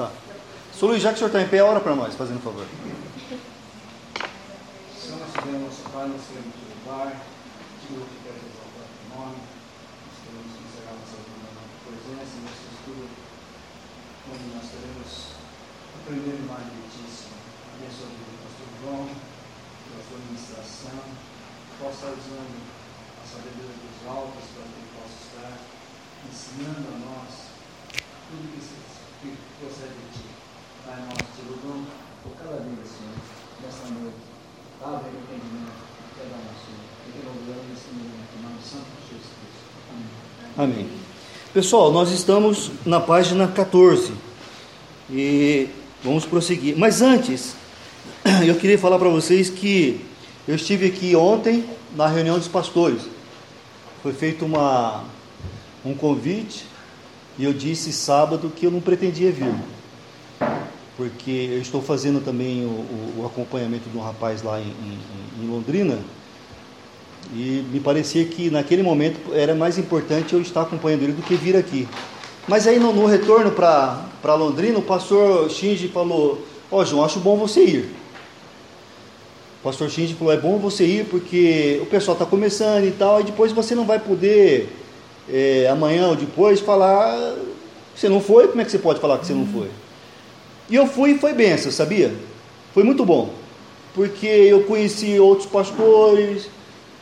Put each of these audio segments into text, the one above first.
Tá. Sou Luiz, já que o senhor está em pé, ora para nós, fazendo um favor. Senhor, nós nosso Pai, nós queremos te louvar, te glorificar e exaltar o teu nome, nós queremos encerrar nossa vida na tua presença, nesse estudo, onde nós queremos aprender mais de ti, Senhor. Abençoa a vida do pastor João, pela sua administração, possa usando a sabedoria dos altos para que ele possa estar ensinando a nós tudo que, se, que procede de ti. Pai, nós te louvamos por cada vida, Senhor, nessa noite. Abre o entendimento de cada um, Senhor. E louvamos nesse momento, em nome do Santo Jesus Cristo. Amém. Amém. Pessoal, nós estamos na página 14 e vamos prosseguir. Mas antes, eu queria falar para vocês que eu estive aqui ontem na reunião dos pastores. Foi feito uma, um convite e eu disse sábado que eu não pretendia vir, porque eu estou fazendo também o, o- o acompanhamento de um rapaz lá em, em- em Londrina e me parecia que naquele momento era mais importante eu estar acompanhando ele do que vir aqui. Mas aí no, no retorno para Londrina, o pastor Shinji falou: Ó, João, acho bom você ir. O pastor Shinji falou: É bom você ir porque o pessoal está começando e tal, e depois você não vai poder, é, amanhã ou depois, falar. Você não foi? Como é que você pode falar que você não foi? E eu fui e foi benção, sabia? Foi muito bom. Porque eu conheci outros pastores,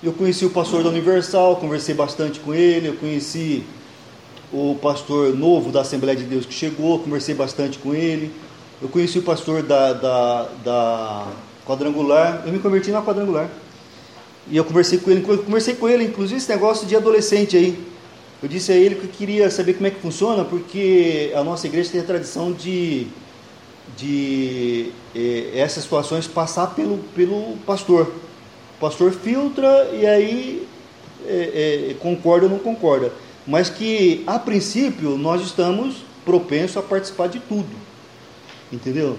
eu conheci o pastor da Universal, conversei bastante com ele, eu conheci o pastor novo da Assembleia de Deus que chegou, conversei bastante com ele. Eu conheci o pastor da, da, da quadrangular, eu me converti na quadrangular. E eu conversei com ele, conversei com ele, inclusive esse negócio de adolescente aí. Eu disse a ele que queria saber como é que funciona, porque a nossa igreja tem a tradição de, de eh, essas situações passar pelo, pelo pastor. O pastor filtra e aí eh, eh, concorda ou não concorda. Mas que, a princípio, nós estamos propensos a participar de tudo. Entendeu?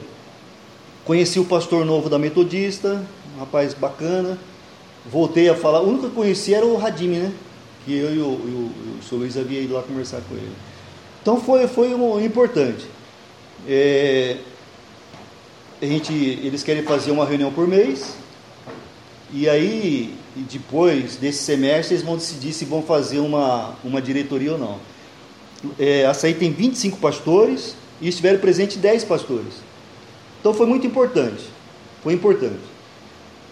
Conheci o pastor novo da Metodista, um rapaz bacana. Voltei a falar. O único que eu conheci era o Radime, né? Que eu e o, e o, o Luiz havia ido lá conversar com ele. Então foi, foi um, importante. É, a gente, eles querem fazer uma reunião por mês. E aí, depois desse semestre, eles vão decidir se vão fazer uma, uma diretoria ou não. É, a SAI tem 25 pastores e estiveram presentes 10 pastores. Então foi muito importante. Foi importante.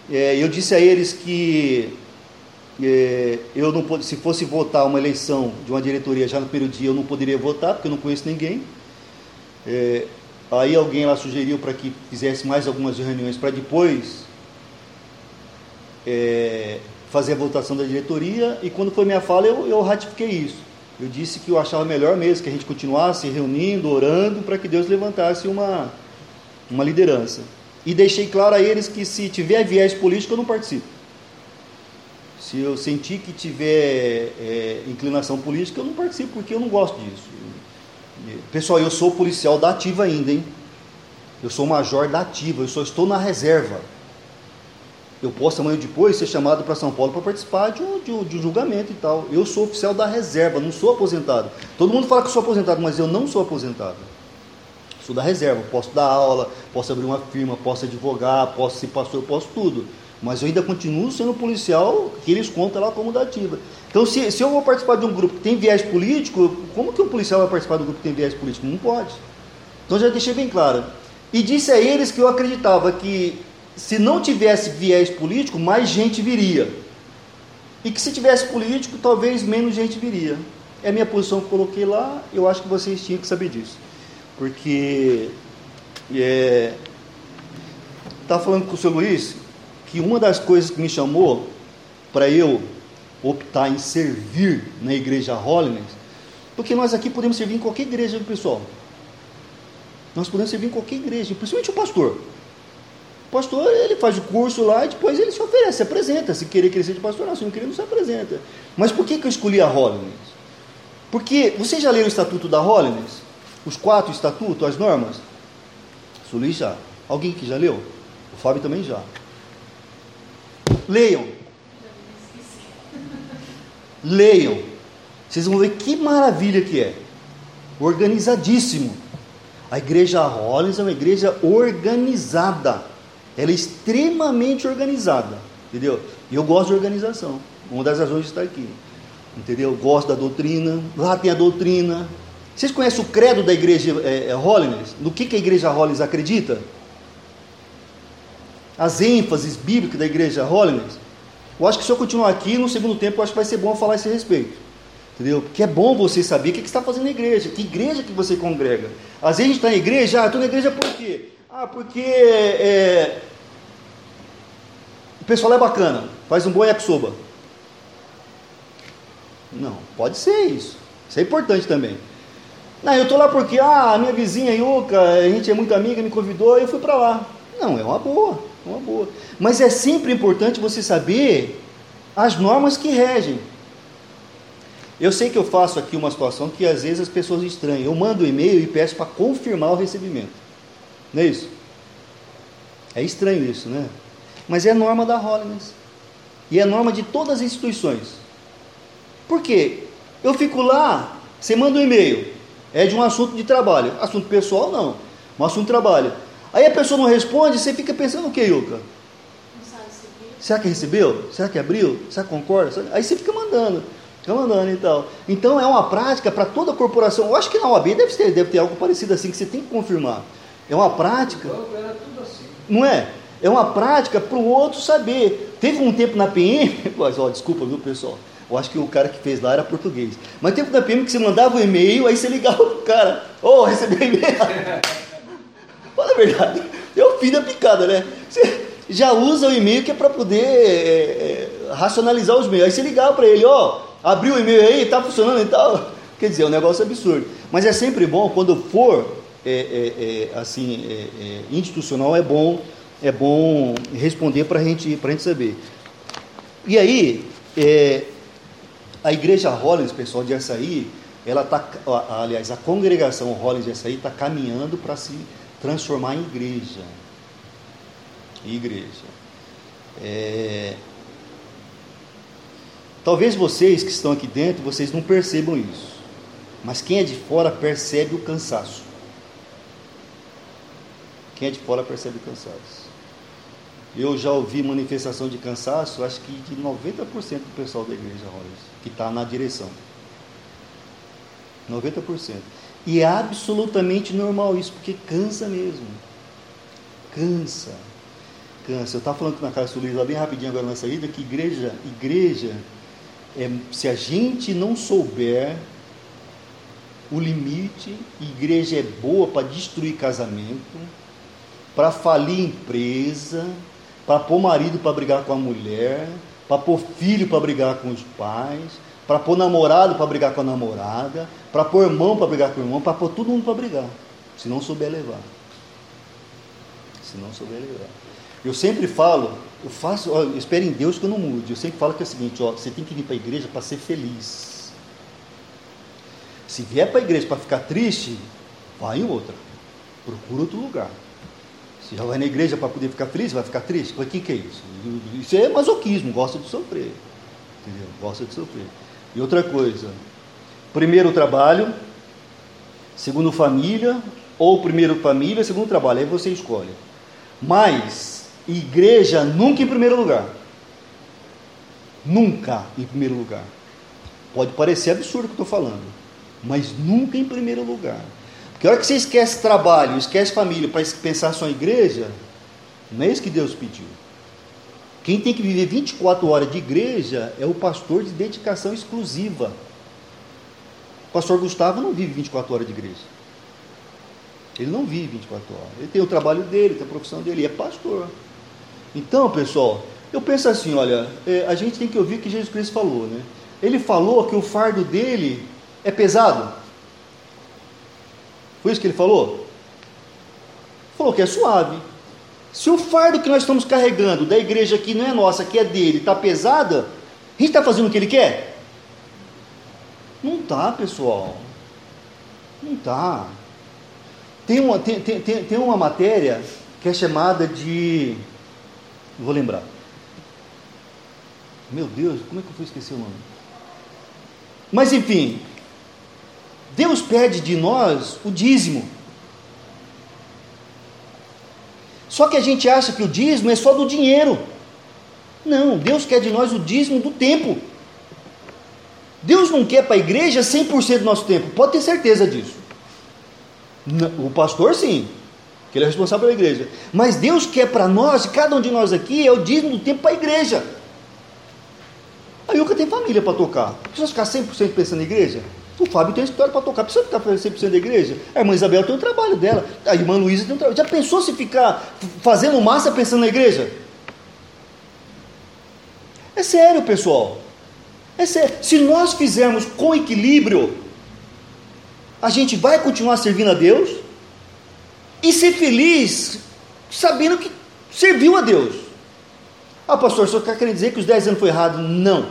É, eu disse a eles que eu não se fosse votar uma eleição de uma diretoria já no primeiro dia, eu não poderia votar, porque eu não conheço ninguém. É, aí alguém lá sugeriu para que fizesse mais algumas reuniões para depois é, fazer a votação da diretoria. E quando foi minha fala, eu, eu ratifiquei isso. Eu disse que eu achava melhor mesmo que a gente continuasse reunindo, orando, para que Deus levantasse uma, uma liderança. E deixei claro a eles que se tiver viés político, eu não participo. Se eu sentir que tiver é, inclinação política, eu não participo, porque eu não gosto disso. Pessoal, eu sou policial da ativa ainda, hein? Eu sou major da ativa, eu só estou na reserva. Eu posso amanhã depois ser chamado para São Paulo para participar de um, de, um, de um julgamento e tal. Eu sou oficial da reserva, não sou aposentado. Todo mundo fala que sou aposentado, mas eu não sou aposentado. Sou da reserva, posso dar aula, posso abrir uma firma, posso advogar, posso ser pastor, posso tudo. Mas eu ainda continuo sendo policial que eles contam lá como da ativa. Então, se, se eu vou participar de um grupo que tem viés político, como que um policial vai participar do grupo que tem viés político? Não pode. Então, já deixei bem claro. E disse a eles que eu acreditava que se não tivesse viés político, mais gente viria. E que se tivesse político, talvez menos gente viria. É a minha posição que coloquei lá, eu acho que vocês tinham que saber disso. Porque é, estava falando com o seu Luiz que uma das coisas que me chamou para eu optar em servir na igreja Holiness, porque nós aqui podemos servir em qualquer igreja, pessoal. Nós podemos servir em qualquer igreja, principalmente o pastor. O pastor, ele faz o curso lá e depois ele se oferece, se apresenta. Se querer que ele seja pastor, não. Se não querer, não se apresenta. Mas por que, que eu escolhi a Holiness? Porque, vocês já leram o estatuto da Holiness? Os quatro estatutos, as normas? Sulis já. Alguém que já leu? O Fábio também já. Leiam. Leiam. Vocês vão ver que maravilha que é. Organizadíssimo. A igreja Rollins é uma igreja organizada. Ela é extremamente organizada, entendeu? E eu gosto de organização. Uma das razões de estar aqui. Entendeu? Eu gosto da doutrina. Lá tem a doutrina. Vocês conhecem o credo da igreja é, é, Holiness? No que, que a igreja Holiness acredita? As ênfases bíblicas da igreja Holiness? Eu acho que se eu continuar aqui, no segundo tempo, eu acho que vai ser bom falar esse respeito. Entendeu? Porque é bom você saber o que, que está fazendo na igreja, que igreja que você congrega. Às vezes a gente está na igreja, ah, estou na igreja por quê? Ah, porque é, o pessoal é bacana, faz um bom yakisoba. Não, pode ser isso. Isso é importante também. Não, eu estou lá porque, ah, a minha vizinha Yuka, a gente é muito amiga, me convidou e eu fui para lá. Não, é uma boa, é uma boa. Mas é sempre importante você saber as normas que regem. Eu sei que eu faço aqui uma situação que às vezes as pessoas estranham. Eu mando um e-mail e peço para confirmar o recebimento. Não é isso? É estranho isso, né? Mas é norma da Holiness. E é norma de todas as instituições. Por quê? Eu fico lá, você manda um e-mail, é de um assunto de trabalho. Assunto pessoal não, um assunto de trabalho. Aí a pessoa não responde, você fica pensando o que, Yuka? Será que recebeu? Será que abriu? Será que concorda? Aí você fica mandando, fica mandando e tal. Então é uma prática para toda a corporação. Eu acho que na OAB deve ter, deve ter algo parecido assim, que você tem que confirmar. É uma prática. Assim. Não é? É uma prática para o outro saber. Teve um tempo na PM, mas, ó, desculpa, viu, pessoal? Eu acho que o cara que fez lá era português. Mas tempo da PM que você mandava um e-mail, aí você ligava pro cara, ô, oh, recebeu e-mail. Fala a verdade. É o fim da picada, né? Você já usa o e-mail que é para poder é, é, racionalizar os meios. Aí você ligava para ele, ó, oh, abriu o e-mail aí, tá funcionando e tal. Quer dizer, é um negócio absurdo. Mas é sempre bom, quando for é, é, é assim, é, institucional, é bom, é bom responder para gente, a gente saber. E aí, a igreja Rollins, pessoal, de Açaí, ela tá, aliás, a congregação Rollins de Açaí está caminhando para se transformar em igreja. Igreja. É... Talvez vocês que estão aqui dentro, vocês não percebam isso. Mas quem é de fora percebe o cansaço. Quem é de fora percebe o cansaço. Eu já ouvi manifestação de cansaço, acho que de 90% do pessoal da igreja, Rollins que está na direção. 90%. E é absolutamente normal isso, porque cansa mesmo. Cansa. Cansa. Eu estava falando na casa do Luiz lá bem rapidinho agora na saída que igreja, igreja, é, se a gente não souber o limite, igreja é boa para destruir casamento, para falir empresa, para pôr marido para brigar com a mulher, para pôr filho para brigar com os pais, para pôr namorado para brigar com a namorada, para pôr irmão para brigar com o irmão, para pôr todo mundo para brigar, se não souber levar. Se não souber levar. Eu sempre falo, eu faço, ó, eu espero em Deus que eu não mude. Eu sempre falo que é o seguinte, ó, você tem que vir para a igreja para ser feliz. Se vier para a igreja para ficar triste, vai em outra. Procura outro lugar. Se já vai na igreja para poder ficar feliz, vai ficar triste? O que, que é isso? Isso é masoquismo, gosta de sofrer. Entendeu? Gosta de sofrer. E outra coisa, primeiro trabalho, segundo família, ou primeiro família, segundo trabalho, aí você escolhe. Mas igreja nunca em primeiro lugar. Nunca em primeiro lugar. Pode parecer absurdo o que eu estou falando, mas nunca em primeiro lugar. Porque a hora que você esquece trabalho, esquece família para pensar só em igreja, não é isso que Deus pediu. Quem tem que viver 24 horas de igreja é o pastor de dedicação exclusiva. O pastor Gustavo não vive 24 horas de igreja. Ele não vive 24 horas. Ele tem o trabalho dele, tem a profissão dele, é pastor. Então, pessoal, eu penso assim, olha, é, a gente tem que ouvir o que Jesus Cristo falou, né? Ele falou que o fardo dele é pesado. Foi isso que ele falou? Falou que é suave. Se o fardo que nós estamos carregando da igreja aqui não é nossa, que é dele, está pesada, a gente está fazendo o que ele quer? Não está, pessoal. Não está. Tem uma, tem, tem, tem uma matéria que é chamada de. Vou lembrar. Meu Deus, como é que eu fui esquecer o nome? Mas enfim, Deus pede de nós o dízimo. Só que a gente acha que o dízimo é só do dinheiro. Não, Deus quer de nós o dízimo do tempo. Deus não quer para a igreja 100% do nosso tempo, pode ter certeza disso. O pastor, sim, que ele é responsável pela igreja. Mas Deus quer para nós, cada um de nós aqui, é o dízimo do tempo para a igreja. A Yuca tem família para tocar. Precisa ficar 100% pensando na igreja? O Fábio tem escritório para tocar. Precisa ficar 100% da igreja? A irmã Isabel tem o trabalho dela. A irmã Luísa tem o trabalho. Já pensou se ficar fazendo massa pensando na igreja? É sério, pessoal. É sério. Se nós fizermos com equilíbrio, a gente vai continuar servindo a Deus e ser feliz sabendo que serviu a Deus. Ah, pastor, senhor está querendo dizer que os 10 anos foi errado? Não.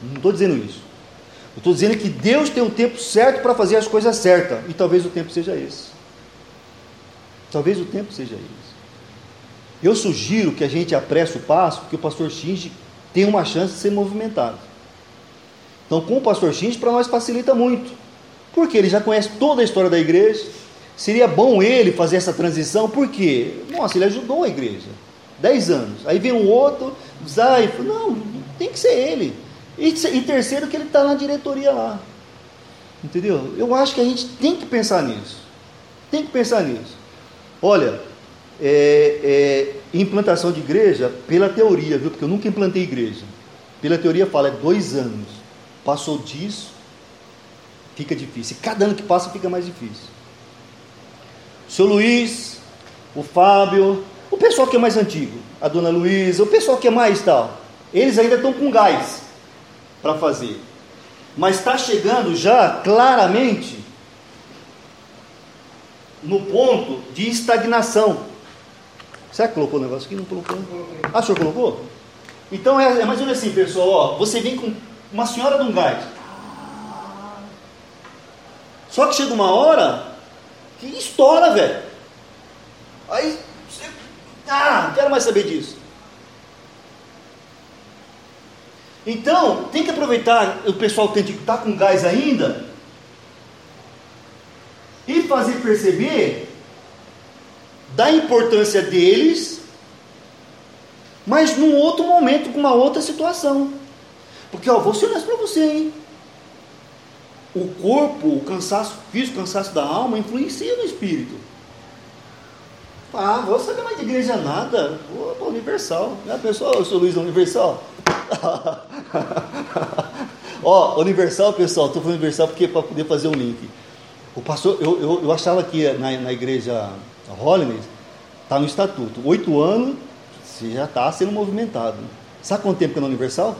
Não estou dizendo isso. Eu estou dizendo que Deus tem um tempo certo para fazer as coisas certas. E talvez o tempo seja esse. Talvez o tempo seja esse. Eu sugiro que a gente apresse o passo, porque o pastor Shinji tem uma chance de ser movimentado. Então, com o pastor Shinji, para nós facilita muito. Porque ele já conhece toda a história da igreja. Seria bom ele fazer essa transição, porque, nossa, ele ajudou a igreja. Dez anos. Aí vem um outro, sai, não, tem que ser ele. E, e terceiro, que ele está na diretoria lá. Entendeu? Eu acho que a gente tem que pensar nisso. Tem que pensar nisso. Olha, é, é, implantação de igreja, pela teoria, viu? Porque eu nunca implantei igreja. Pela teoria fala, é dois anos. Passou disso, fica difícil. E cada ano que passa fica mais difícil. O seu Luiz, o Fábio, o pessoal que é mais antigo, a dona Luísa, o pessoal que é mais tal, eles ainda estão com gás para fazer. Mas está chegando já claramente no ponto de estagnação. Que colocou o negócio aqui? Não colocou? Ah, o senhor colocou? Então é, é mais ou menos assim, pessoal. Ó, você vem com uma senhora de um gás. Só que chega uma hora que estoura, velho. Aí você. Ah, não quero mais saber disso. Então, tem que aproveitar o pessoal que está com gás ainda e fazer perceber da importância deles, mas num outro momento, com uma outra situação. Porque, ó, vou ser honesto para você, hein? O corpo, o cansaço físico, o cansaço da alma influencia no espírito. Ah, vou saber mais de igreja nada. Vou para Universal. Já pensou, eu sou Luiz da Universal? Ó, Universal, pessoal, estou falando Universal porque para poder fazer um link. O pastor, eu, eu, eu achava que na, na igreja Holiness está no estatuto. Oito anos, você já está sendo movimentado. Sabe quanto tempo que é na Universal?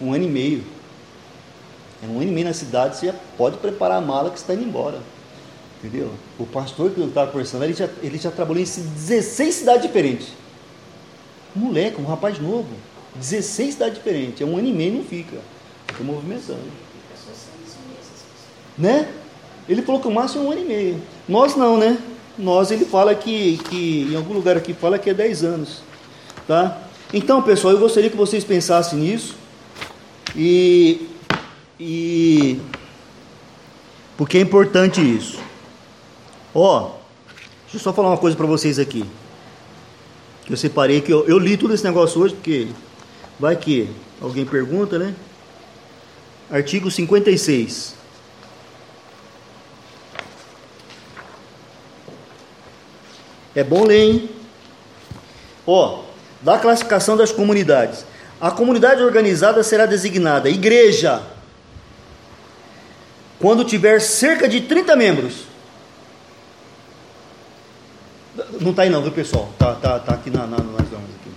Um ano e meio. É um ano e meio na cidade, você já pode preparar a mala que está indo embora. Entendeu? O pastor que eu estava conversando, ele já, ele já trabalhou em 16 cidades diferentes. Um moleque, um rapaz novo. 16 cidades diferentes. É um ano e meio não fica. Fica movimentando. Né? Ele falou que o máximo é um ano e meio. Nós não, né? Nós, ele fala que, que em algum lugar aqui fala que é 10 anos. Tá? Então, pessoal, eu gostaria que vocês pensassem nisso. E, e porque é importante isso. Ó, deixa eu só falar uma coisa para vocês aqui. Eu separei que eu, eu li todo esse negócio hoje, porque vai que alguém pergunta, né? Artigo 56. É bom ler, hein? Ó, da classificação das comunidades. A comunidade organizada será designada igreja quando tiver cerca de 30 membros Não está aí não, viu pessoal? Está tá, tá aqui na, na, nas normas. Aqui.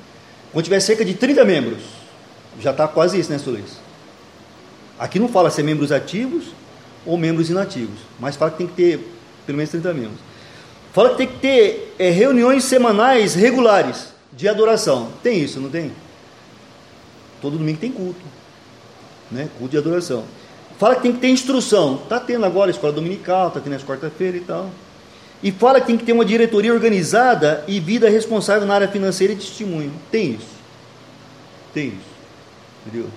Quando tiver cerca de 30 membros, já está quase isso, né, Solis? Aqui não fala se é membros ativos ou membros inativos, mas fala que tem que ter pelo menos 30 membros. Fala que tem que ter é, reuniões semanais regulares de adoração. Tem isso, não tem? Todo domingo tem culto, né? Culto de adoração. Fala que tem que ter instrução. Está tendo agora a escola dominical, está tendo as quarta-feira e tal. E fala que tem que ter uma diretoria organizada e vida responsável na área financeira e de testemunho. Tem isso. Tem isso. Entendeu?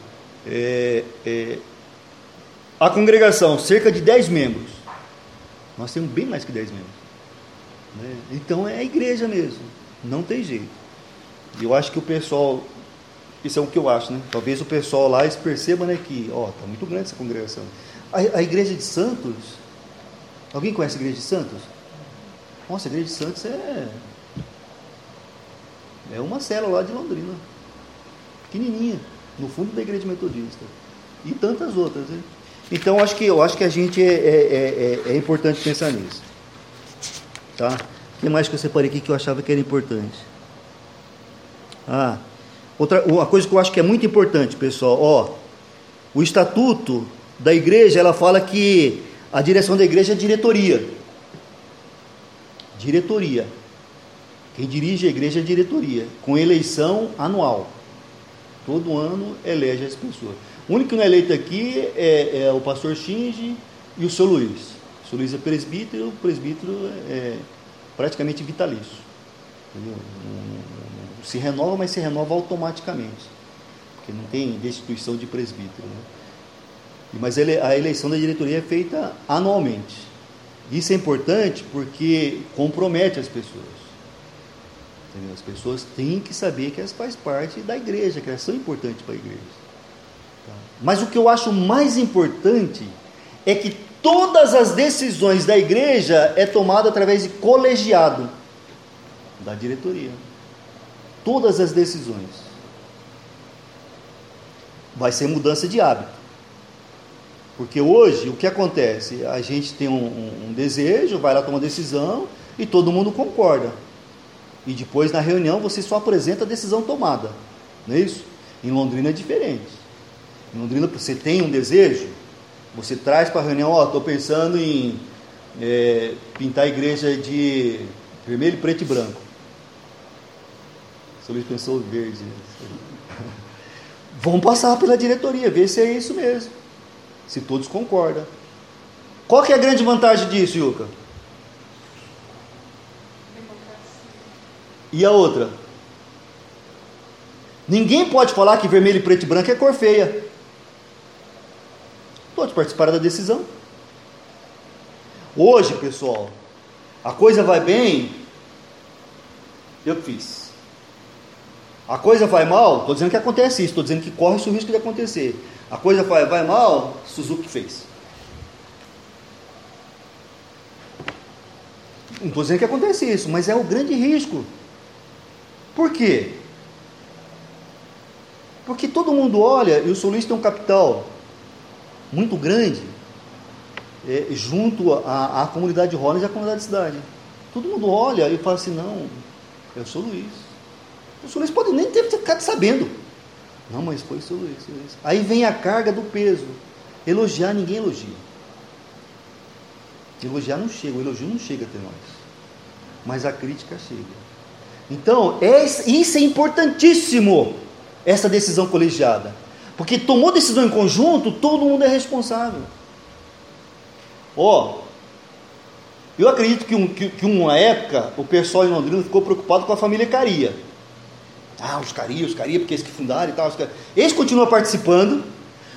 É, é, a congregação, cerca de 10 membros. Nós temos bem mais que 10 membros. Né? Então é a igreja mesmo, não tem jeito. Eu acho que o pessoal, isso é o que eu acho, né? Talvez o pessoal lá perceba né, que, ó, tá muito grande essa congregação. A, a igreja de Santos, alguém conhece a igreja de Santos? Nossa, a igreja de Santos é é uma célula lá de Londrina, pequenininha, no fundo da igreja metodista e tantas outras. Né? Então acho que eu acho que a gente é, é, é, é importante pensar nisso, tá? O que mais que eu separei aqui que eu achava que era importante? Ah, outra uma coisa que eu acho que é muito importante, pessoal, ó, o estatuto da igreja ela fala que a direção da igreja é diretoria. Diretoria. Quem dirige a igreja é a diretoria, com eleição anual. Todo ano elege as pessoas. O único que não é eleito aqui é, é o pastor Shinji e o seu Luiz. O seu Luiz é presbítero, o presbítero é praticamente vitalício. Entendeu? Se renova, mas se renova automaticamente. Porque não tem destituição de presbítero. Né? Mas a eleição da diretoria é feita anualmente. Isso é importante porque compromete as pessoas. Entendeu? As pessoas têm que saber que elas fazem parte da igreja, que elas são importantes para a igreja. Tá? Mas o que eu acho mais importante é que todas as decisões da igreja é tomada através de colegiado da diretoria. Todas as decisões. Vai ser mudança de hábito. Porque hoje o que acontece? A gente tem um, um, um desejo, vai lá tomar decisão e todo mundo concorda. E depois na reunião você só apresenta a decisão tomada. Não é isso? Em Londrina é diferente. Em Londrina você tem um desejo, você traz para a reunião, ó, oh, estou pensando em é, pintar a igreja de vermelho, preto e branco. Luiz pensou verde. Vamos passar pela diretoria, ver se é isso mesmo. Se todos concordam. Qual que é a grande vantagem disso, Yuka? E a outra? Ninguém pode falar que vermelho, preto e branco é cor feia. Todos participaram da decisão. Hoje, pessoal, a coisa vai bem, eu fiz. A coisa vai mal, estou dizendo que acontece isso, estou dizendo que corre o risco de acontecer. A coisa vai, vai mal, Suzuki fez. Não estou dizendo que acontece isso, mas é o grande risco. Por quê? Porque todo mundo olha e o solista tem um capital muito grande é, junto à, à comunidade de Rollins e à comunidade de cidade. Todo mundo olha e fala assim, não, eu sou Luiz. O Luiz pode nem ter ficado sabendo. Não, mas foi o Luiz, Luiz. Aí vem a carga do peso. Elogiar, ninguém elogia. Elogiar não chega, o elogio não chega até nós. Mas a crítica chega. Então, é, isso é importantíssimo, essa decisão colegiada. Porque tomou decisão em conjunto, todo mundo é responsável. Ó, oh, eu acredito que, um, que, que, uma época o pessoal em Londrina ficou preocupado com a família Caria. Ah, os Caria, os Caria, porque eles que fundaram e tal. Eles continuam participando,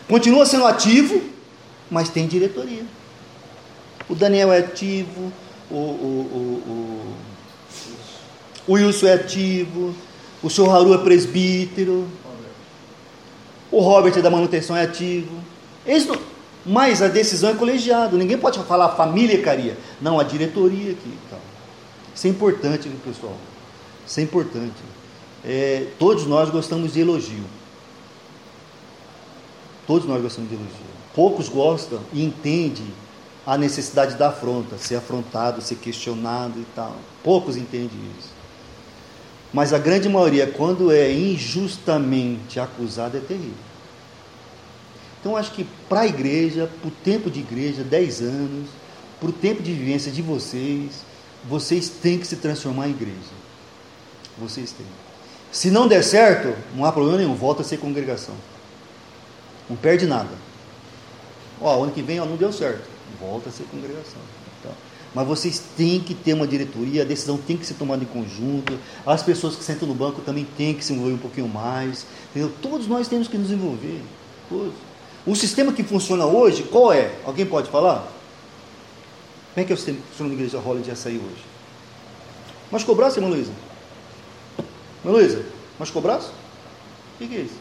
continuam sendo ativo, mas tem diretoria. O Daniel é ativo, o, o, o o Wilson é ativo, o senhor Haru é presbítero, o Robert é da manutenção é ativo. Eles não, mas a decisão é colegiada, ninguém pode falar família caria. Não, a diretoria aqui. Então. Isso é importante, pessoal? Isso é importante. É, todos nós gostamos de elogio. Todos nós gostamos de elogio. Poucos gostam e entendem a necessidade da afronta, ser afrontado, ser questionado e tal. Poucos entendem isso. Mas a grande maioria, quando é injustamente acusado, é terrível. Então, acho que para a igreja, para o tempo de igreja, 10 anos, para o tempo de vivência de vocês, vocês têm que se transformar em igreja. Vocês têm. Se não der certo, não há problema nenhum, volta a ser congregação. Não perde nada. Ó, ano que vem ó, não deu certo, volta a ser congregação. Mas vocês têm que ter uma diretoria, a decisão tem que ser tomada em conjunto, as pessoas que sentam no banco também têm que se envolver um pouquinho mais. Entendeu? Todos nós temos que nos envolver. Todos. O sistema que funciona hoje, qual é? Alguém pode falar? Como é que é o sistema que funciona na igreja Holland de Açaí hoje? Machucou o braço, irmã Luísa? Irmã Luísa, machucou o braço? O que, que é isso?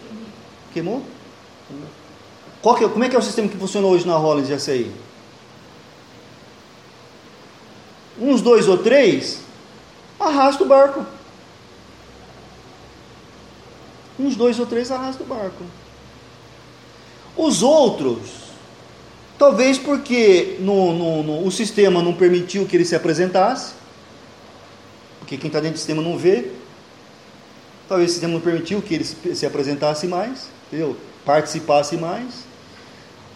Queimou? Qual que é, como é que é o sistema que funciona hoje na Rollins aí? Uns dois ou três, arrasta o barco. Uns dois ou três arrasta o barco. Os outros, talvez porque no, no, no, o sistema não permitiu que ele se apresentasse, porque quem está dentro do sistema não vê, talvez o sistema não permitiu que ele se, se apresentasse mais, entendeu? participasse mais,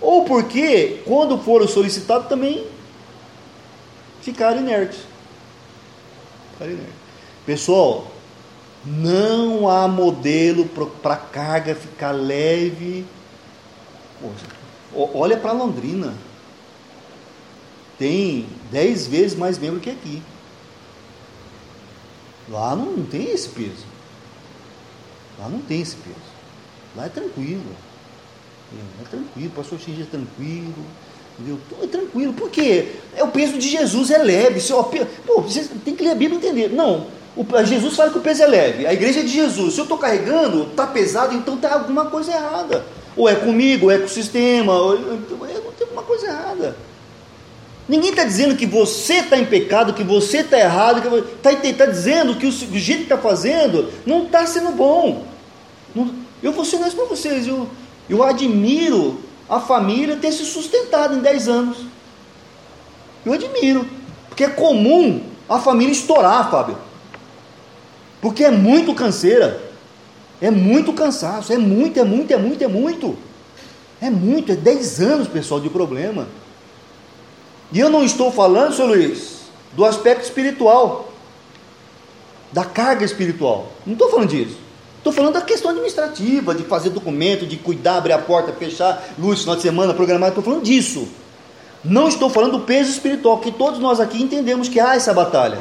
ou porque, quando foram solicitados, também ficaram inertes. Ficaram inertes. Pessoal, não há modelo para a carga ficar leve. Olha para Londrina. Tem dez vezes mais membro que aqui. Lá não tem esse peso. Lá não tem esse peso. Lá é tranquilo. É tranquilo, o pastor Xinge é tranquilo. Entendeu? É tranquilo, porque é o peso de Jesus é leve. Pô, você tem que ler a Bíblia e entender. Não, o, Jesus fala que o peso é leve. A igreja é de Jesus. Se eu estou carregando, está pesado, então está alguma coisa errada. Ou é comigo, ou é com o sistema, ou, é, tem alguma coisa errada. Ninguém está dizendo que você está em pecado, que você está errado, está tá dizendo que o, o jeito que está fazendo não está sendo bom. Não, eu vou ser honesto para vocês, eu, eu admiro a família ter se sustentado em 10 anos. Eu admiro, porque é comum a família estourar, Fábio. Porque é muito canseira. É muito cansaço, é muito, é muito, é muito, é muito. É muito, é 10 anos, pessoal, de problema. E eu não estou falando, senhor Luiz, do aspecto espiritual, da carga espiritual. Não estou falando disso. Estou falando da questão administrativa, de fazer documento, de cuidar, abrir a porta, fechar luz final de semana, programar. Estou falando disso. Não estou falando do peso espiritual, que todos nós aqui entendemos que há essa batalha.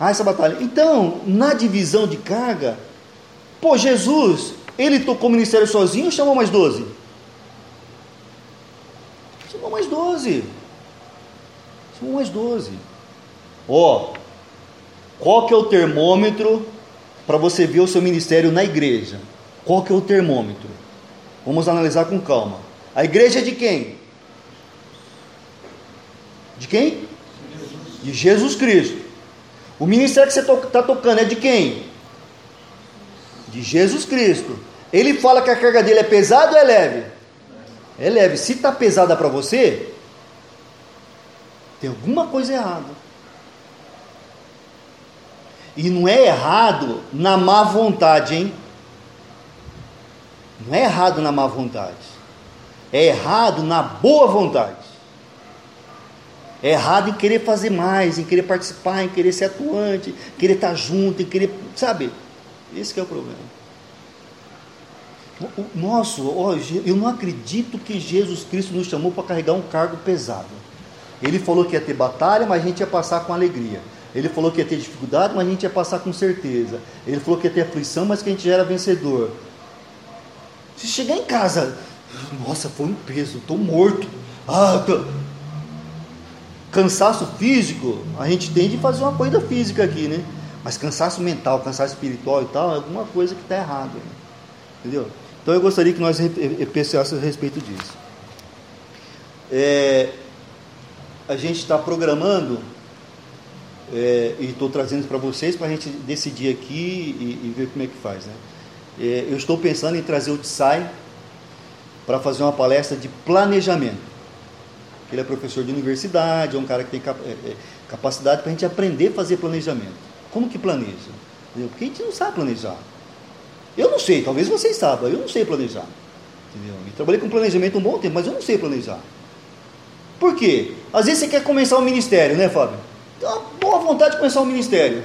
Há essa batalha. Então, na divisão de carga, pô, Jesus, ele tocou o ministério sozinho ou chamou mais 12? Somou mais 12. Somou mais 12. Ó, oh, qual que é o termômetro para você ver o seu ministério na igreja? Qual que é o termômetro? Vamos analisar com calma. A igreja é de quem? De quem? De Jesus Cristo. O ministério que você está tocando é de quem? De Jesus Cristo. Ele fala que a carga dele é pesada ou é leve? É leve. Se está pesada para você, tem alguma coisa errada. E não é errado na má vontade, hein? Não é errado na má vontade. É errado na boa vontade. É errado em querer fazer mais, em querer participar, em querer ser atuante, em querer estar junto, em querer. Sabe? Esse é o problema. Nossa, eu não acredito que Jesus Cristo nos chamou para carregar um cargo pesado. Ele falou que ia ter batalha, mas a gente ia passar com alegria. Ele falou que ia ter dificuldade, mas a gente ia passar com certeza. Ele falou que ia ter aflição, mas que a gente já era vencedor. Se chegar em casa, nossa, foi um peso, estou morto. Ah, tô cansaço físico, a gente tem de fazer uma coisa física aqui, né? Mas cansaço mental, cansaço espiritual e tal, é alguma coisa que está errada. Né? Entendeu? Então eu gostaria que nós pensássemos a respeito disso. É, a gente está programando, é, e estou trazendo para vocês para a gente decidir aqui e, e, ver como é que faz. Né? É, eu estou pensando em trazer o Tsai para fazer uma palestra de planejamento. Ele é professor de universidade, é um cara que tem capacidade para a gente aprender a fazer planejamento. Como que planeja? Porque a gente não sabe planejar. Eu não sei, talvez vocês saibam, eu não sei planejar. Entendeu? E trabalhei com planejamento um bom tempo, mas eu não sei planejar. Por quê? Às vezes você quer começar um ministério, né, Fábio? Tem uma boa vontade de começar um ministério.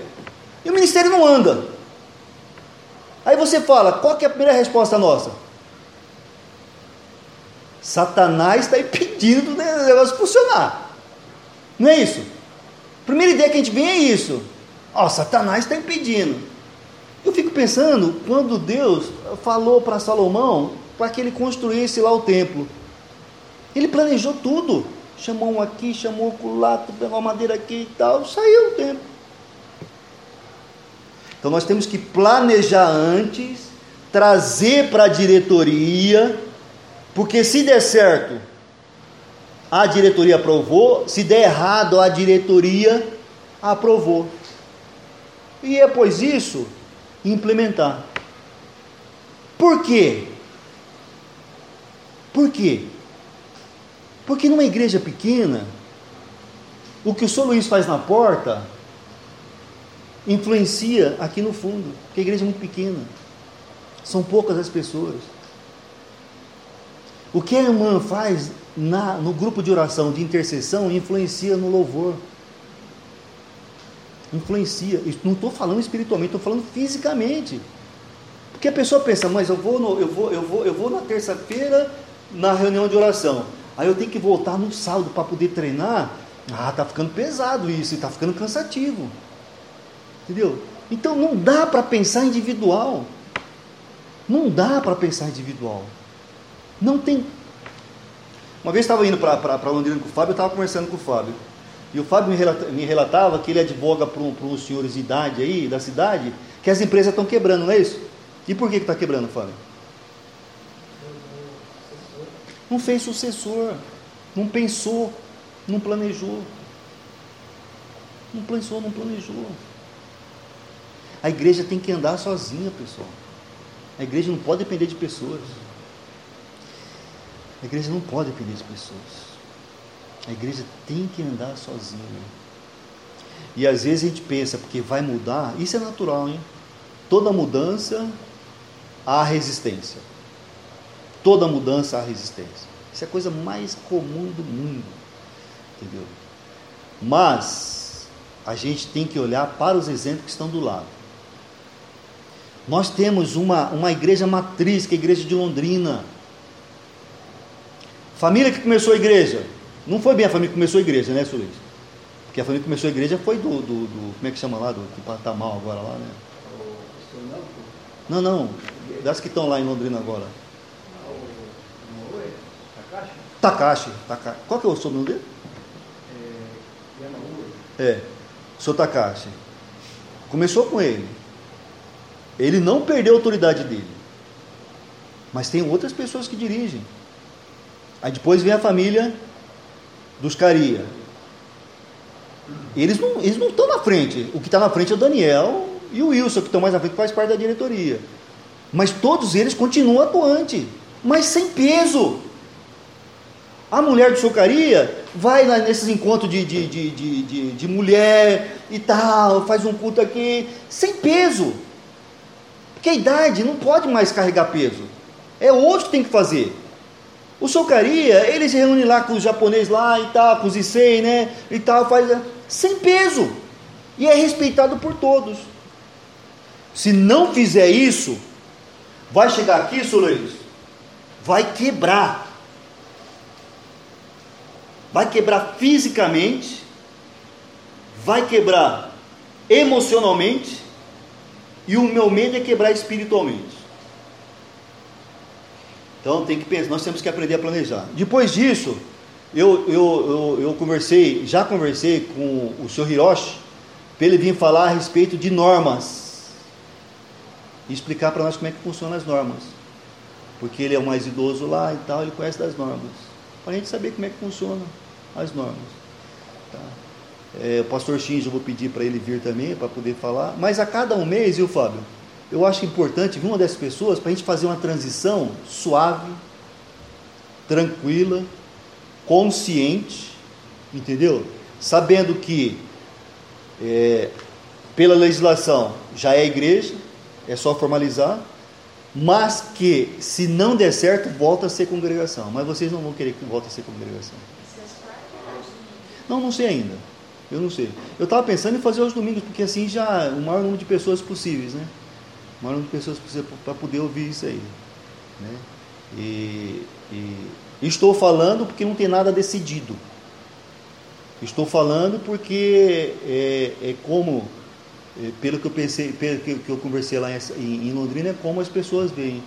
E o ministério não anda. Aí você fala, qual é a primeira resposta nossa? Satanás está impedindo o negócio funcionar. Não é isso? A primeira ideia que a gente vem é isso. Ó, Satanás está impedindo. Eu fico pensando quando Deus falou para Salomão para que ele construísse lá o templo. Ele planejou tudo. chamou um aqui, chamou o lá, pegou a madeira aqui e tal, saiu o tempo. Então nós temos que planejar antes, trazer para a diretoria, porque se der certo, a diretoria aprovou, se der errado, a diretoria aprovou. E é pois isso implementar. Por quê? Por quê? Porque numa igreja pequena, o que o São Luís faz na porta influencia aqui no fundo, porque a igreja é muito pequena. São poucas as pessoas. O que a irmã faz na, no grupo de oração, de intercessão, influencia no louvor. Influencia. Não estou falando espiritualmente, estou falando fisicamente. Porque a pessoa pensa, mas eu vou, no, eu vou, eu vou, eu vou na terça-feira na reunião de oração. Aí eu tenho que voltar no sábado para poder treinar. Ah, tá ficando pesado isso, está ficando cansativo. Entendeu? Então não dá para pensar individual. Não dá para pensar individual. Não tem. Uma vez estava indo para Londrina com o Fábio, eu estava conversando com o Fábio. E o Fábio me, relata, me relatava que ele advoga para uns senhores de idade aí, da cidade, que as empresas estão quebrando, não é isso? E por que está que tá quebrando, Fábio? Não fez sucessor, não pensou, não planejou. Não pensou, não planejou. A igreja tem que andar sozinha, pessoal. A igreja não pode depender de pessoas. A igreja não pode depender de pessoas. A igreja tem que andar sozinha. E às vezes a gente pensa, porque vai mudar, isso é natural, hein? Toda mudança há resistência. Toda mudança há resistência. Isso é a coisa mais comum do mundo. Entendeu? Mas a gente tem que olhar para os exemplos que estão do lado. Nós temos uma, uma igreja matriz, que é a igreja de Londrina. Família que começou a igreja. Não foi bem a família que começou a igreja, né, Sulis? Porque a família que começou a igreja foi do, do, do como é que chama lá, do que está mal agora lá, né? Não, não, das que estão lá em Londrina agora. Takashi. Takashi. Qual que é o sobrenome dele? É, é, o Takashi. Começou com ele. Ele não perdeu a autoridade dele. Mas tem outras pessoas que dirigem. Aí depois vem a família dos Caria. Eles não, eles não estão na frente. O que está na frente é o Daniel e o Wilson, que estão mais na frente, que faz parte da diretoria. Mas todos eles continuam atuantes, mas sem peso. A mulher de chocaria vai nesses encontros de, de, de, de, de mulher e tal, faz um culto aqui, sem peso. Porque a idade não pode mais carregar peso. É outro que tem que fazer. O Socaria, ele se reúne lá com os japoneses lá e tal, com os Issei, né? E tal, faz sem peso. E é respeitado por todos. Se não fizer isso, vai chegar aqui, Luiz, vai quebrar. Vai quebrar fisicamente, vai quebrar emocionalmente, e o meu medo é quebrar espiritualmente. Então tem que nós temos que aprender a planejar. Depois disso, eu, eu, eu, eu conversei, já conversei com o senhor Hiroshi, para ele vir falar a respeito de normas e explicar para nós como é que funcionam as normas. Porque ele é o mais idoso lá e tal, ele conhece das normas. Para a gente saber como é que funcionam as normas. Tá? É, o pastor Shinji eu vou pedir para ele vir também, para poder falar. Mas a cada um mês, viu, Fábio? Eu acho importante vir uma dessas pessoas para a gente fazer uma transição suave, tranquila, consciente, entendeu? Sabendo que é, pela legislação já é igreja, é só formalizar, mas que se não der certo, volta a ser congregação. Mas vocês não vão querer que volte a ser congregação. Não, não sei ainda. Eu não sei. Eu estava pensando em fazer aos domingos, porque assim já o maior número de pessoas possíveis, né? De pessoas para poder ouvir isso aí. Né? E, e, estou falando porque não tem nada decidido. Estou falando porque é, é como, é, pelo que eu pensei, pelo que eu conversei lá em, em, Londrina, é como as pessoas veem.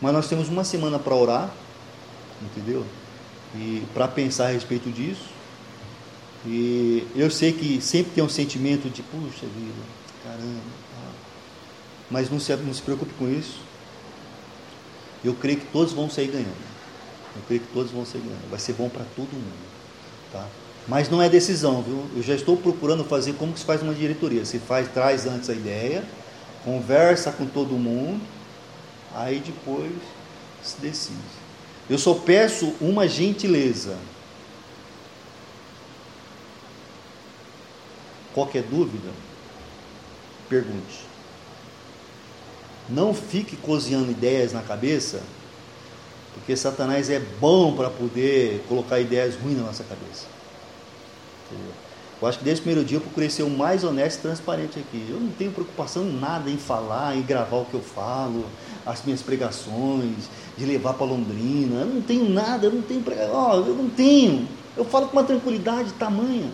Mas nós temos uma semana para orar, entendeu? e para pensar a respeito disso. E eu sei que sempre tem um sentimento de, puxa vida, caramba, mas não se, não se preocupe com isso. Eu creio que todos vão sair ganhando. Eu creio que todos vão sair ganhando. Vai ser bom para todo mundo. Tá? Mas não é decisão, viu? Eu já estou procurando fazer como se faz uma diretoria. Se faz, traz antes a ideia, conversa com todo mundo, aí depois se decide. Eu só peço uma gentileza. Qualquer dúvida, pergunte. Não fique cozinhando ideias na cabeça, porque Satanás é bom para poder colocar ideias ruins na nossa cabeça. Entendeu? Eu acho que desde o primeiro dia eu procurei ser o mais honesto e transparente aqui. Eu não tenho preocupação em nada em falar, em gravar o que eu falo, as minhas pregações, de levar para Londrina. Eu não tenho nada, eu não tenho oh, eu não tenho. Eu falo com uma tranquilidade tamanha.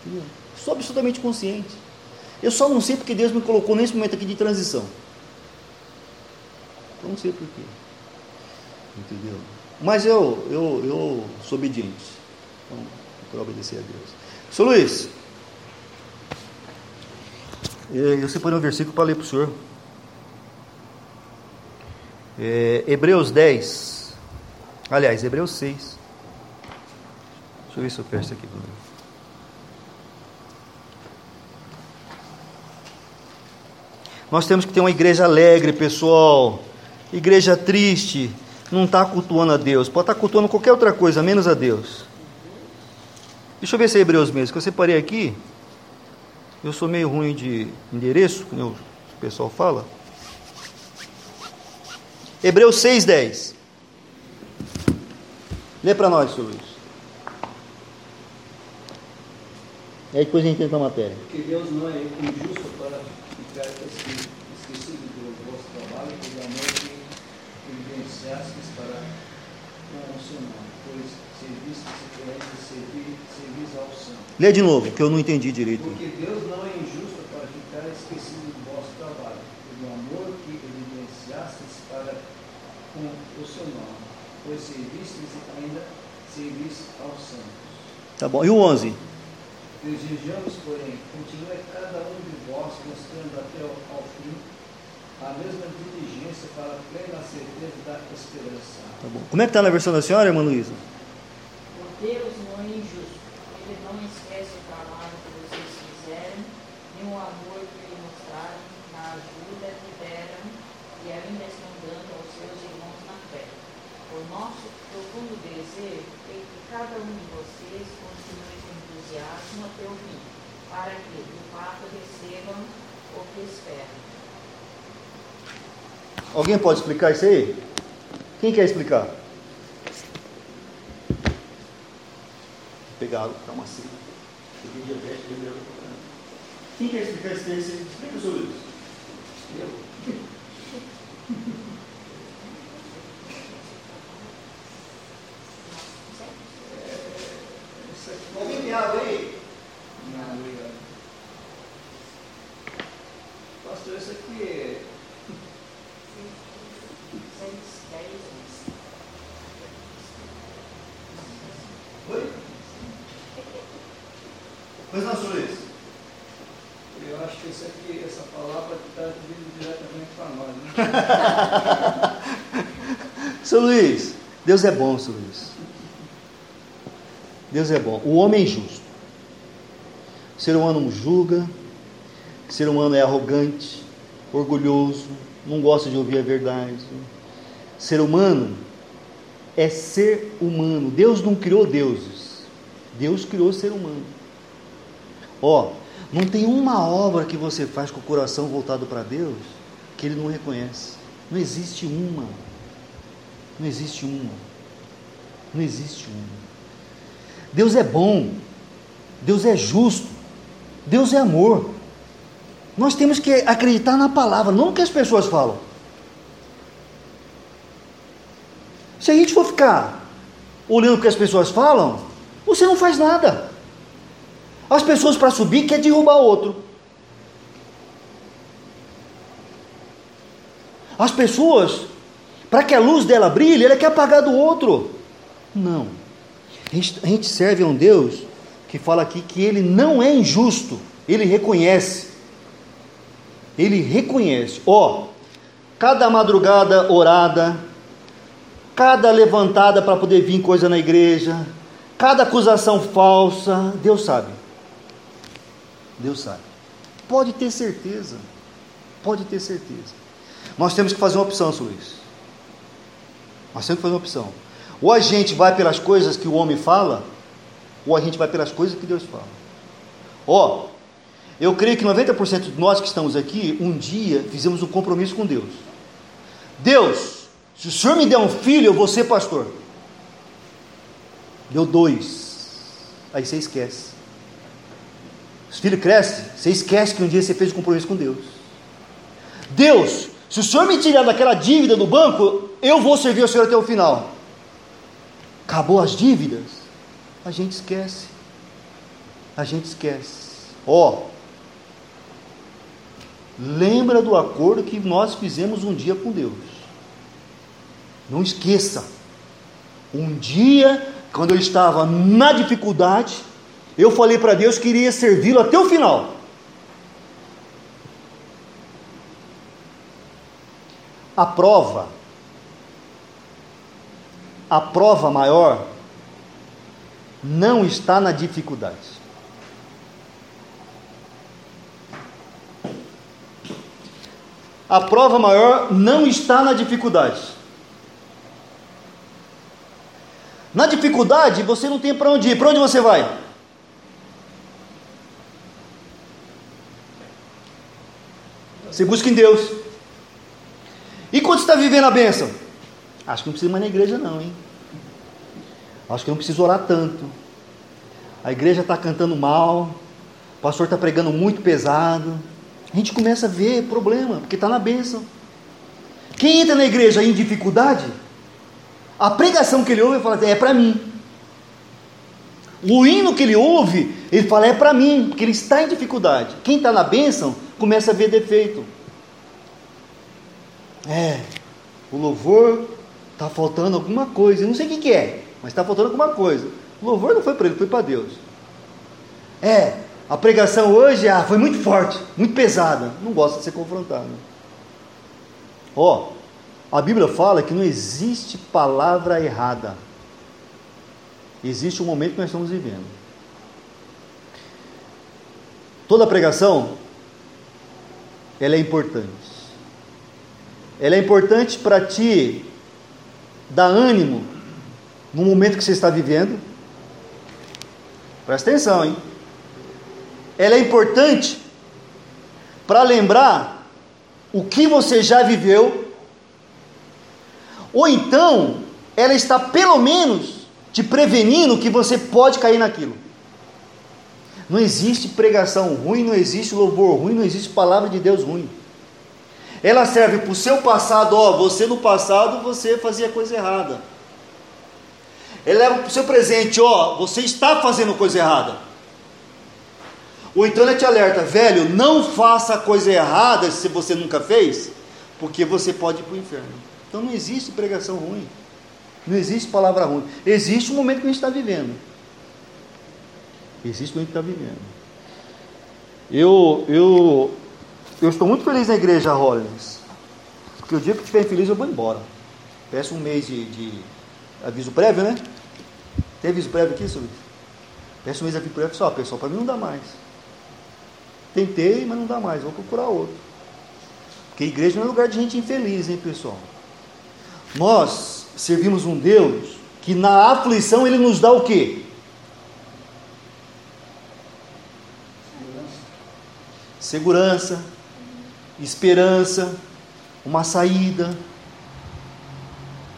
Entendeu? Sou absolutamente consciente. Eu só não sei porque Deus me colocou nesse momento aqui de transição. Eu não sei porquê. Entendeu? Mas eu, eu, eu sou obediente. Então, procuro obedecer a Deus. Sr. Luiz, eu separei um versículo para ler para o senhor. É, Hebreus 10. Aliás, Hebreus 6. Deixa eu ver se eu peço aqui primeiro. Nós temos que ter uma igreja alegre, pessoal. Igreja triste, não está cultuando a Deus. Pode estar tá cultuando qualquer outra coisa, menos a Deus. Deixa eu ver se é Hebreus mesmo, que eu separei aqui. Eu sou meio ruim de endereço, como o pessoal fala. Hebreus 6,10. Lê para nós, senhor Luiz. E aí depois a gente entra na matéria. Porque Deus não é injusto para ficar esquecido do vosso trabalho, por amor que evidenciastes para com o seu nome, pois serviços e servir, servis ao santo. Lê de novo, que eu não entendi direito. Porque Deus não é injusto para ficar esquecido do vosso trabalho, do amor que evidenciastes para com o seu nome, pois servistes ainda servis aos santos. Tá bom. E o 11? Desejamos, porém, continue cada um de vós mostrando até ao, ao fim a mesma diligência para a plena certeza da esperança. Tá bom. Como é que está na versão da senhora, irmã Luísa? Deus não é injusto. Ele não esquece o trabalho que vocês fizeram, nem o amor que lhe mostraram na ajuda que deram e ainda estão dando aos seus irmãos na fé. O nosso profundo desejo é que cada um de vocês continue com entusiasmo até o fim, para que, de fato, recebam o que esperam. Alguém pode explicar isso aí? Quem quer explicar? pegar para uma cena. Quem quer explicar esse texto? Explica sobre isso. Eu. Alguém tem água aí? Não, obrigado. Pastor, isso aqui é. Oi? Pois não, Luiz? Eu acho que esse aqui, essa palavra está vindo diretamente para nós. Né? senhor Luiz, Deus é bom, senhor Luiz. Deus é bom. O homem é injusto. O ser humano julga, o ser humano é arrogante, orgulhoso, não gosta de ouvir a verdade. O ser humano é ser humano. Deus não criou deuses. Deus criou o ser humano. Ó, não tem uma obra que você faz com o coração voltado para Deus que ele não reconhece. Não existe uma. Não existe uma. Não existe uma. Deus é bom. Deus é justo. Deus é amor. Nós temos que acreditar na palavra, não no que as pessoas falam. Se a gente for ficar olhando o que as pessoas falam, você não faz nada. As pessoas para subir quer derrubar outro. As pessoas, para que a luz dela brilhe, ela quer apagar do outro. Não. A gente, a gente serve a um Deus que fala aqui que ele não é injusto, ele reconhece. Ele reconhece. Ó, oh, cada madrugada orada, cada levantada para poder vir coisa na igreja, cada acusação falsa, Deus sabe. Deus sabe. Pode ter certeza. Pode ter certeza. Nós temos que fazer uma opção, Luiz. Nós temos que fazer uma opção. Ou a gente vai pelas coisas que o homem fala, ou a gente vai pelas coisas que Deus fala. Ó, oh, eu creio que 90% de nós que estamos aqui, um dia fizemos um compromisso com Deus. Deus, se o Senhor me der um filho, eu vou ser pastor. Deu dois. Aí você esquece. Os filhos crescem, você esquece que um dia você fez um compromisso com Deus. Deus, se o Senhor me tirar daquela dívida do banco, eu vou servir o Senhor até o final. Acabou as dívidas, a gente esquece. A gente esquece. Ó, oh, lembra do acordo que nós fizemos um dia com Deus. Não esqueça. Um dia, quando eu estava na dificuldade, eu falei para Deus que iria servi-lo até o final. A prova, a prova maior, não está na dificuldade. A prova maior não está na dificuldade. Na dificuldade, você não tem para onde ir. Para onde você vai? Você busca em Deus. E quando você está vivendo a bênção? Acho que não precisa mais na igreja, não, hein? Acho que não precisa orar tanto. A igreja está cantando mal, o pastor está pregando muito pesado. A gente começa a ver problema, porque está na bênção. Quem entra na igreja em dificuldade, a pregação que ele ouve, ele fala: é para mim. O hino que ele ouve, ele fala: é para mim, porque ele está em dificuldade. Quem está na bênção, começa a ver defeito. É, o louvor está faltando alguma coisa, eu não sei o que, que é, mas está faltando alguma coisa. O louvor não foi para ele, foi para Deus. É, a pregação hoje ah, foi muito forte, muito pesada. Não gosta de ser confrontado. Ó, oh, a Bíblia fala que não existe palavra errada. Existe um momento que nós estamos vivendo. Toda pregação ela é importante. Ela é importante para ti dar ânimo no momento que você está vivendo. Presta atenção, hein? Ela é importante para lembrar o que você já viveu. Ou então, ela está pelo menos te prevenindo que você pode cair naquilo. Não existe pregação ruim, não existe louvor ruim, não existe palavra de Deus ruim. Ela serve para o seu passado, ó, você no passado você fazia coisa errada. Ela leva para o seu presente, ó, você está fazendo coisa errada. Ou então ela te alerta, velho, não faça coisa errada se você nunca fez, porque você pode ir para o inferno. Então não existe pregação ruim, não existe palavra ruim, existe o momento que a gente está vivendo. Existe o que está vivendo. Eu, eu, eu estou muito feliz na igreja Rollins. Porque o dia que estiver feliz eu vou embora. Peço um mês de, de aviso prévio, né? Tem aviso prévio aqui, Luiz? Peço um mês de aviso prévio só, pessoal, para mim não dá mais. Tentei, mas não dá mais, vou procurar outro. Porque igreja não é lugar de gente infeliz, hein, pessoal? Nós servimos um Deus que na aflição ele nos dá o quê? segurança, esperança, uma saída.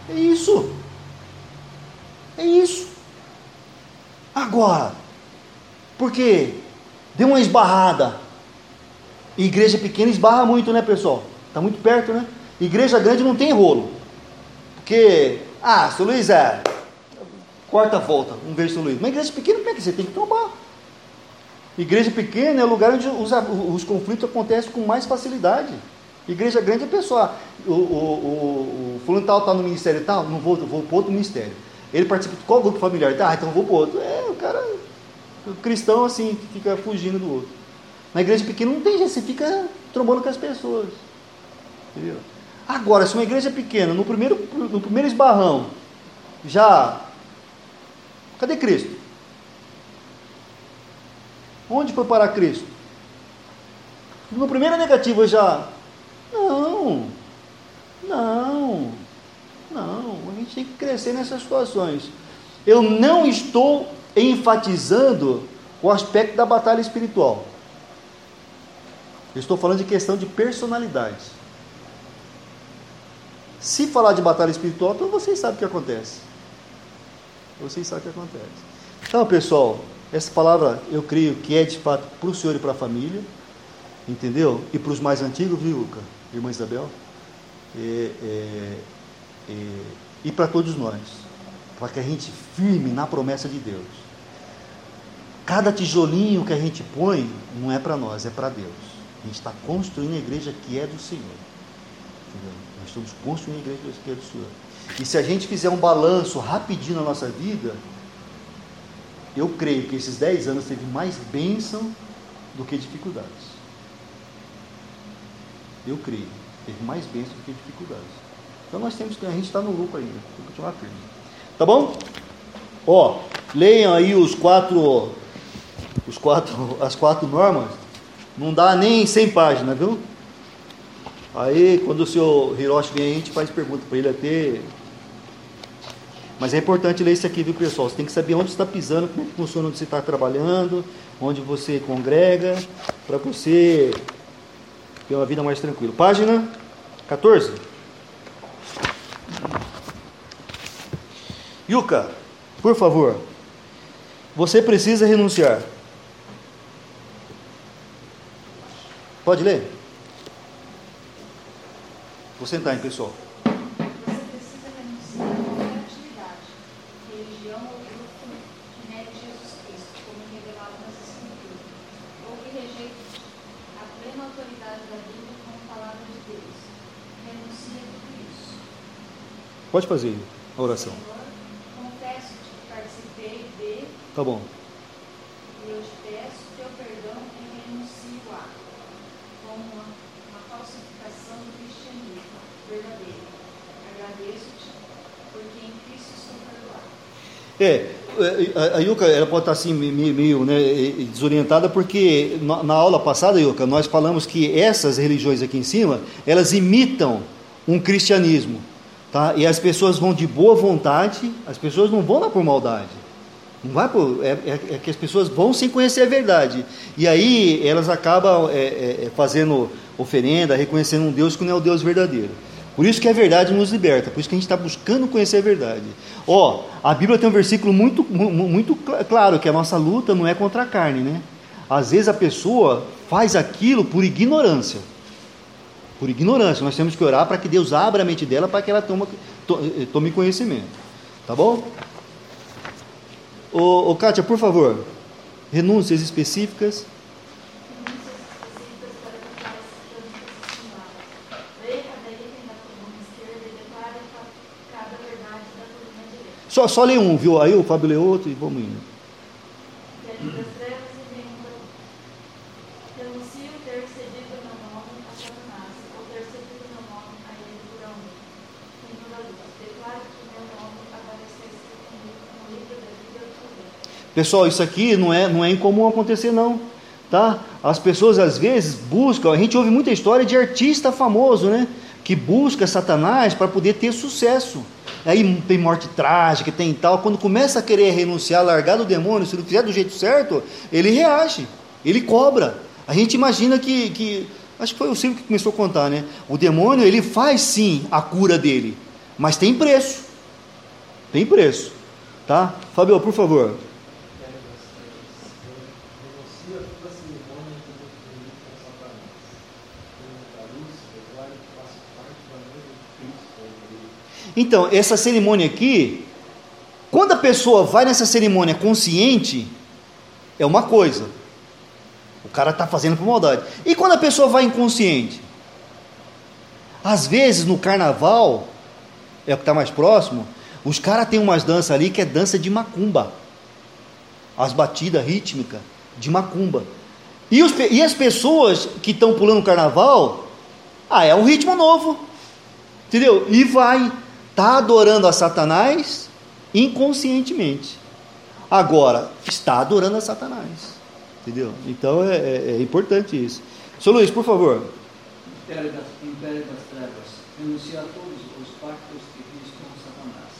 É isso. É isso. Agora, porque deu uma esbarrada. igreja pequena esbarra muito, né, pessoal? Está muito perto, né? Igreja grande não tem rolo. Porque, ah, seu Luiz, é. Quarta volta, um ver seu Luiz. Mas igreja pequena, como é que você tem que tomar? Igreja pequena é o lugar onde os, os conflitos acontecem com mais facilidade. Igreja grande é pessoa. O, o, o, o fulano tal está no ministério tal, não vou, vou para outro ministério. Ele participa de qual grupo familiar? Tá, então vou para outro. É, o cara, o cristão assim, que fica fugindo do outro. Na igreja pequena não tem você fica trombando com as pessoas. Entendeu? Agora, se uma igreja pequena, no primeiro, no primeiro esbarrão, já. Cadê Cristo? Onde foi parar Cristo? No primeiro negativo já. Não, não, não. A gente tem que crescer nessas situações. Eu não estou enfatizando o aspecto da batalha espiritual. Eu estou falando de questão de personalidade. Se falar de batalha espiritual, então vocês sabem o que acontece. Vocês sabem o que acontece. Então, pessoal, essa palavra eu creio que é de fato para o senhor e para a família, entendeu? E para os mais antigos, viu, irmã Isabel? É, é, é, e para todos nós, para que a gente firme na promessa de Deus. Cada tijolinho que a gente põe não é para nós, é para Deus. A gente está construindo a igreja que é do Senhor. Entendeu? Nós estamos construindo a igreja que é do Senhor. E se a gente fizer um balanço rapidinho na nossa vida, eu creio que esses 10 anos teve mais bênção do que dificuldades. Eu creio, teve mais bênção do que dificuldades. Então nós temos que, a gente está no lucro ainda, tem que continuar firme. Tá bom? Ó, leiam aí os quatro, os quatro, as quatro normas. Não dá nem 100 páginas, viu? Aí, quando o senhor Hiroshi vem, a gente faz pergunta para ele até mas é importante ler isso aqui, viu, pessoal? Você tem que saber onde está pisando, como é funciona, onde você está trabalhando, onde você congrega, para você ter uma vida mais tranquila. Página 14. Yuka, por favor, você precisa renunciar. Pode ler? Vou sentar, hein, pessoal. Pode fazer a oração. Confesso que participei de. Tá bom. E eu te peço teu perdão e renuncio a. Como uma, uma falsificação do cristianismo verdadeiro. Agradeço-te, porque em Cristo sou É, perdoado. a Yuka ela pode estar assim meio, meio né, desorientada porque na aula passada, Yuka, nós falamos que essas religiões aqui em cima, elas imitam um cristianismo. Tá? E as pessoas vão de boa vontade, as pessoas não vão lá por maldade. Não vai por, é, é, é que as pessoas vão sem conhecer a verdade. E aí elas acabam é, é, é, fazendo oferenda, reconhecendo um Deus que não é o Deus verdadeiro. Por isso que a verdade nos liberta, por isso que a gente está buscando conhecer a verdade. Ó, a Bíblia tem um versículo muito, muito claro, que a nossa luta não é contra a carne, né? Às vezes a pessoa faz aquilo por ignorância por ignorância. Nós temos que orar para que Deus abra a mente dela para que ela tome, eh, tome conhecimento. Tá bom? Ô, ô Kátia, por favor, renúncias específicas. Só, só lê um, viu? Aí o Fábio lê outro e vamos indo. Pessoal, isso aqui não é, não é incomum acontecer não, tá? As pessoas às vezes buscam, a gente ouve muita história de artista famoso, né? Que busca Satanás para poder ter sucesso. Aí tem morte trágica, tem tal. Quando começa a querer renunciar, largar do demônio, se não fizer do jeito certo, ele reage, ele cobra. A gente imagina que, que acho que foi o Silvio que começou a contar, né? O demônio ele faz sim a cura dele, mas tem preço. Tem preço, tá? Fabio, por favor. Então, essa cerimônia aqui, quando a pessoa vai nessa cerimônia consciente, é uma coisa. O cara está fazendo por maldade. E quando a pessoa vai inconsciente? Às vezes no carnaval, é o que está mais próximo, Os caras têm umas danças ali que é dança de macumba. As batidas rítmicas de macumba. E, os, e as pessoas que estão pulando o carnaval, ah, é um ritmo novo. Entendeu? E vai. Está adorando a Satanás inconscientemente. Agora, está adorando a Satanás. Entendeu? Então é, é, é importante isso. Sr. Luiz, por favor. Império das, Império das Trevas. Renuncia a todos os pactos que fiz com Satanás.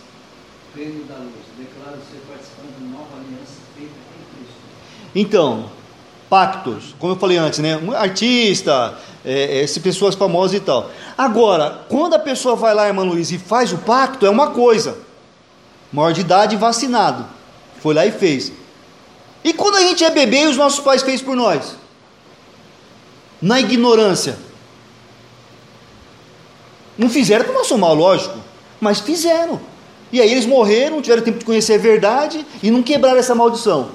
Reino da luz. Declaro ser participante de nova aliança feita em Cristo. Então, pactos, como eu falei antes, né? Um artista, é, é, pessoas famosas e tal. Agora, quando a pessoa vai lá, irmão Luiz, e faz o pacto, é uma coisa. Maior de idade vacinado. Foi lá e fez. E quando a gente é bebê e os nossos pais fez por nós? Na ignorância. Não fizeram para o nosso mal, lógico, mas fizeram. E aí eles morreram, tiveram tempo de conhecer a verdade e não quebraram essa maldição.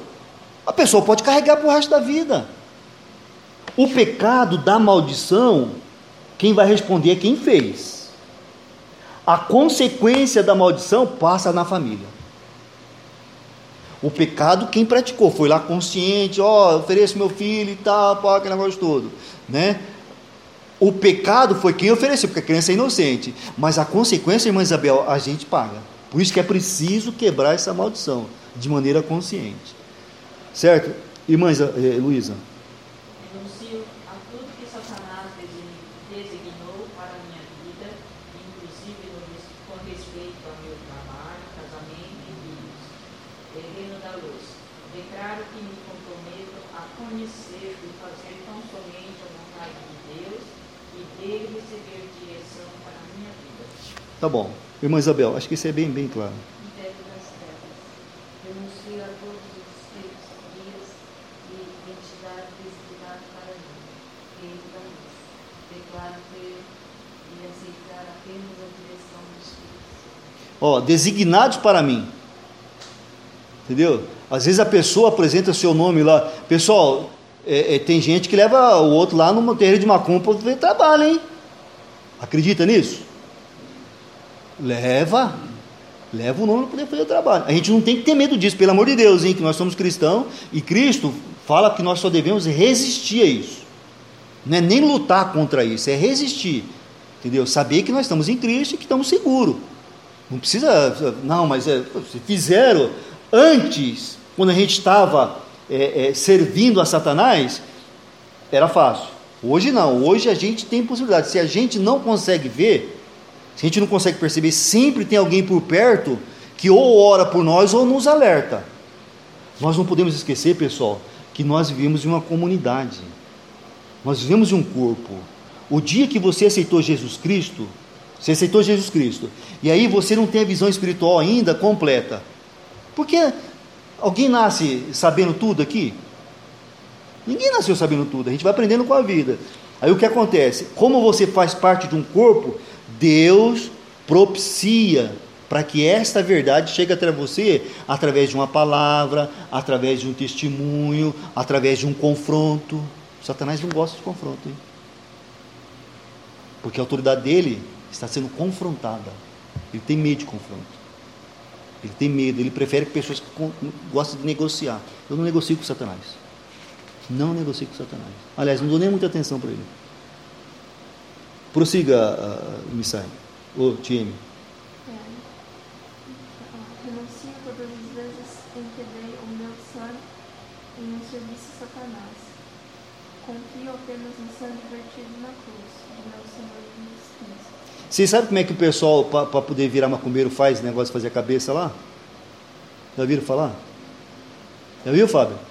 A pessoa pode carregar para o resto da vida. O pecado da maldição, quem vai responder é quem fez. A consequência da maldição passa na família. O pecado, quem praticou, foi lá consciente, ó, oh, ofereço meu filho e tal, pô, aquele negócio todo, né? O pecado foi quem ofereceu, porque a criança é inocente. Mas a consequência, irmã Isabel, a gente paga. Por isso que é preciso quebrar essa maldição, de maneira consciente. Certo? Irmã Tá bom. Irmã Isabel, acho que isso é bem, bem claro. Renuncio a todos os espíritos dias e identidade designada para mim, reino da luz. Declaro ter e aceitar apenas a direção dos Espíritos. Ó, designados para mim. Entendeu? Às vezes a pessoa apresenta seu nome lá. Pessoal, é, é, tem gente que leva o outro lá no terreiro de macumba para fazer trabalho, hein? Acredita nisso? Leva. Leva o nome para poder fazer o trabalho. A gente não tem que ter medo disso, pelo amor de Deus, hein? Que nós somos cristãos e Cristo fala que nós só devemos resistir a isso. Não é nem lutar contra isso, é resistir. Entendeu? Saber que nós estamos em Cristo e que estamos seguros. Não precisa. Não, mas é, se fizeram antes, quando a gente estava é, é, servindo a Satanás, era fácil. Hoje não. Hoje a gente tem possibilidade. Se a gente não consegue ver, se a gente não consegue perceber, sempre tem alguém por perto que ou ora por nós ou nos alerta. Nós não podemos esquecer, pessoal, que nós vivemos em uma comunidade. Nós vivemos em um corpo. O dia que você aceitou Jesus Cristo, você aceitou Jesus Cristo, e aí você não tem a visão espiritual ainda completa. Porque alguém nasce sabendo tudo aqui? Ninguém nasceu sabendo tudo, a gente vai aprendendo com a vida. Aí o que acontece? Como você faz parte de um corpo, Deus propicia para que esta verdade chegue até você através de uma palavra, através de um testemunho, através de um confronto. Satanás não gosta de confronto, hein? porque a autoridade dele está sendo confrontada. Ele tem medo de confronto. Ele tem medo, ele prefere pessoas que gostam de negociar. Eu não negocio com Satanás. Não negocio com Satanás. Aliás, não dou nem muita atenção para ele. Prossiga, uh, Missai. Ô, Tieme. É, renuncio todas as vezes em que dei o meu sangue em um serviço a Satanás. Confio apenas no sangue vertido na cruz de meu Senhor Jesus Cristo. Vocês sabem como é que o pessoal, para poder virar macumbeiro, faz negócio de fazer a cabeça lá? Já viram falar? Já viu, Fábio?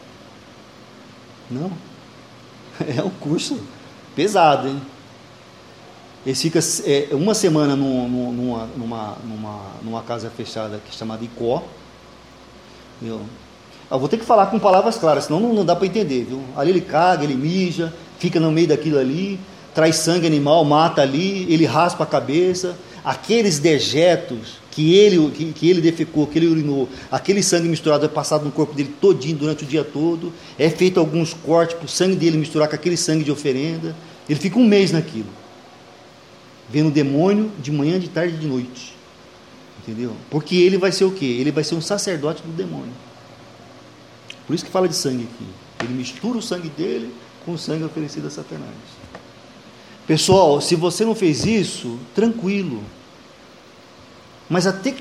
Não? É um curso pesado, hein? Eles ficam é, uma semana numa, numa, numa, numa casa fechada que é chamada Icó. Eu, eu vou ter que falar com palavras claras, senão não, não dá para entender. Viu? Ali ele caga, ele mija, fica no meio daquilo ali, traz sangue animal, mata ali, ele raspa a cabeça. Aqueles dejetos que ele, que, que ele defecou, que ele urinou, aquele sangue misturado é passado no corpo dele todinho durante o dia todo. É feito alguns cortes para o sangue dele misturar com aquele sangue de oferenda. Ele fica um mês naquilo vendo o demônio de manhã, de tarde e de noite. Entendeu? Porque ele vai ser o quê? Ele vai ser um sacerdote do demônio. Por isso que fala de sangue aqui. Ele mistura o sangue dele com o sangue oferecido a Satanás. Pessoal, se você não fez isso, tranquilo. Mas até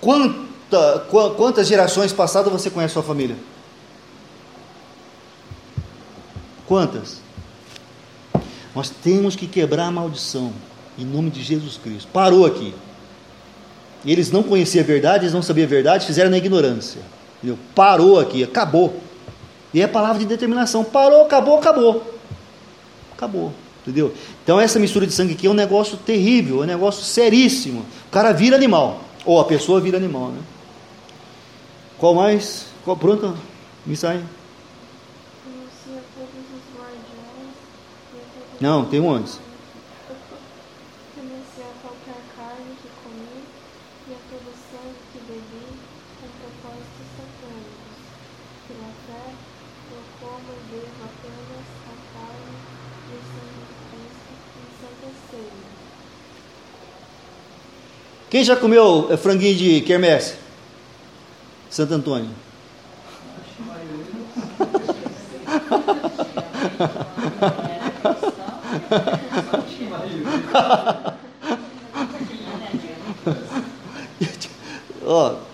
quanta, quantas gerações passadas você conhece sua família? Quantas? Nós temos que quebrar a maldição em nome de Jesus Cristo. Parou aqui. Eles não conheciam a verdade, eles não sabiam a verdade, fizeram na ignorância. Entendeu? Parou aqui, acabou. E é palavra de determinação. Parou, acabou, acabou. Acabou. Entendeu? Então essa mistura de sangue aqui é um negócio terrível, é um negócio seríssimo. O cara vira animal. Ou a pessoa vira animal, né? Qual mais? Qual, pronto? Me sai. Não, tem um antes. Quem já comeu franguinho de quermesse? Santo Antônio.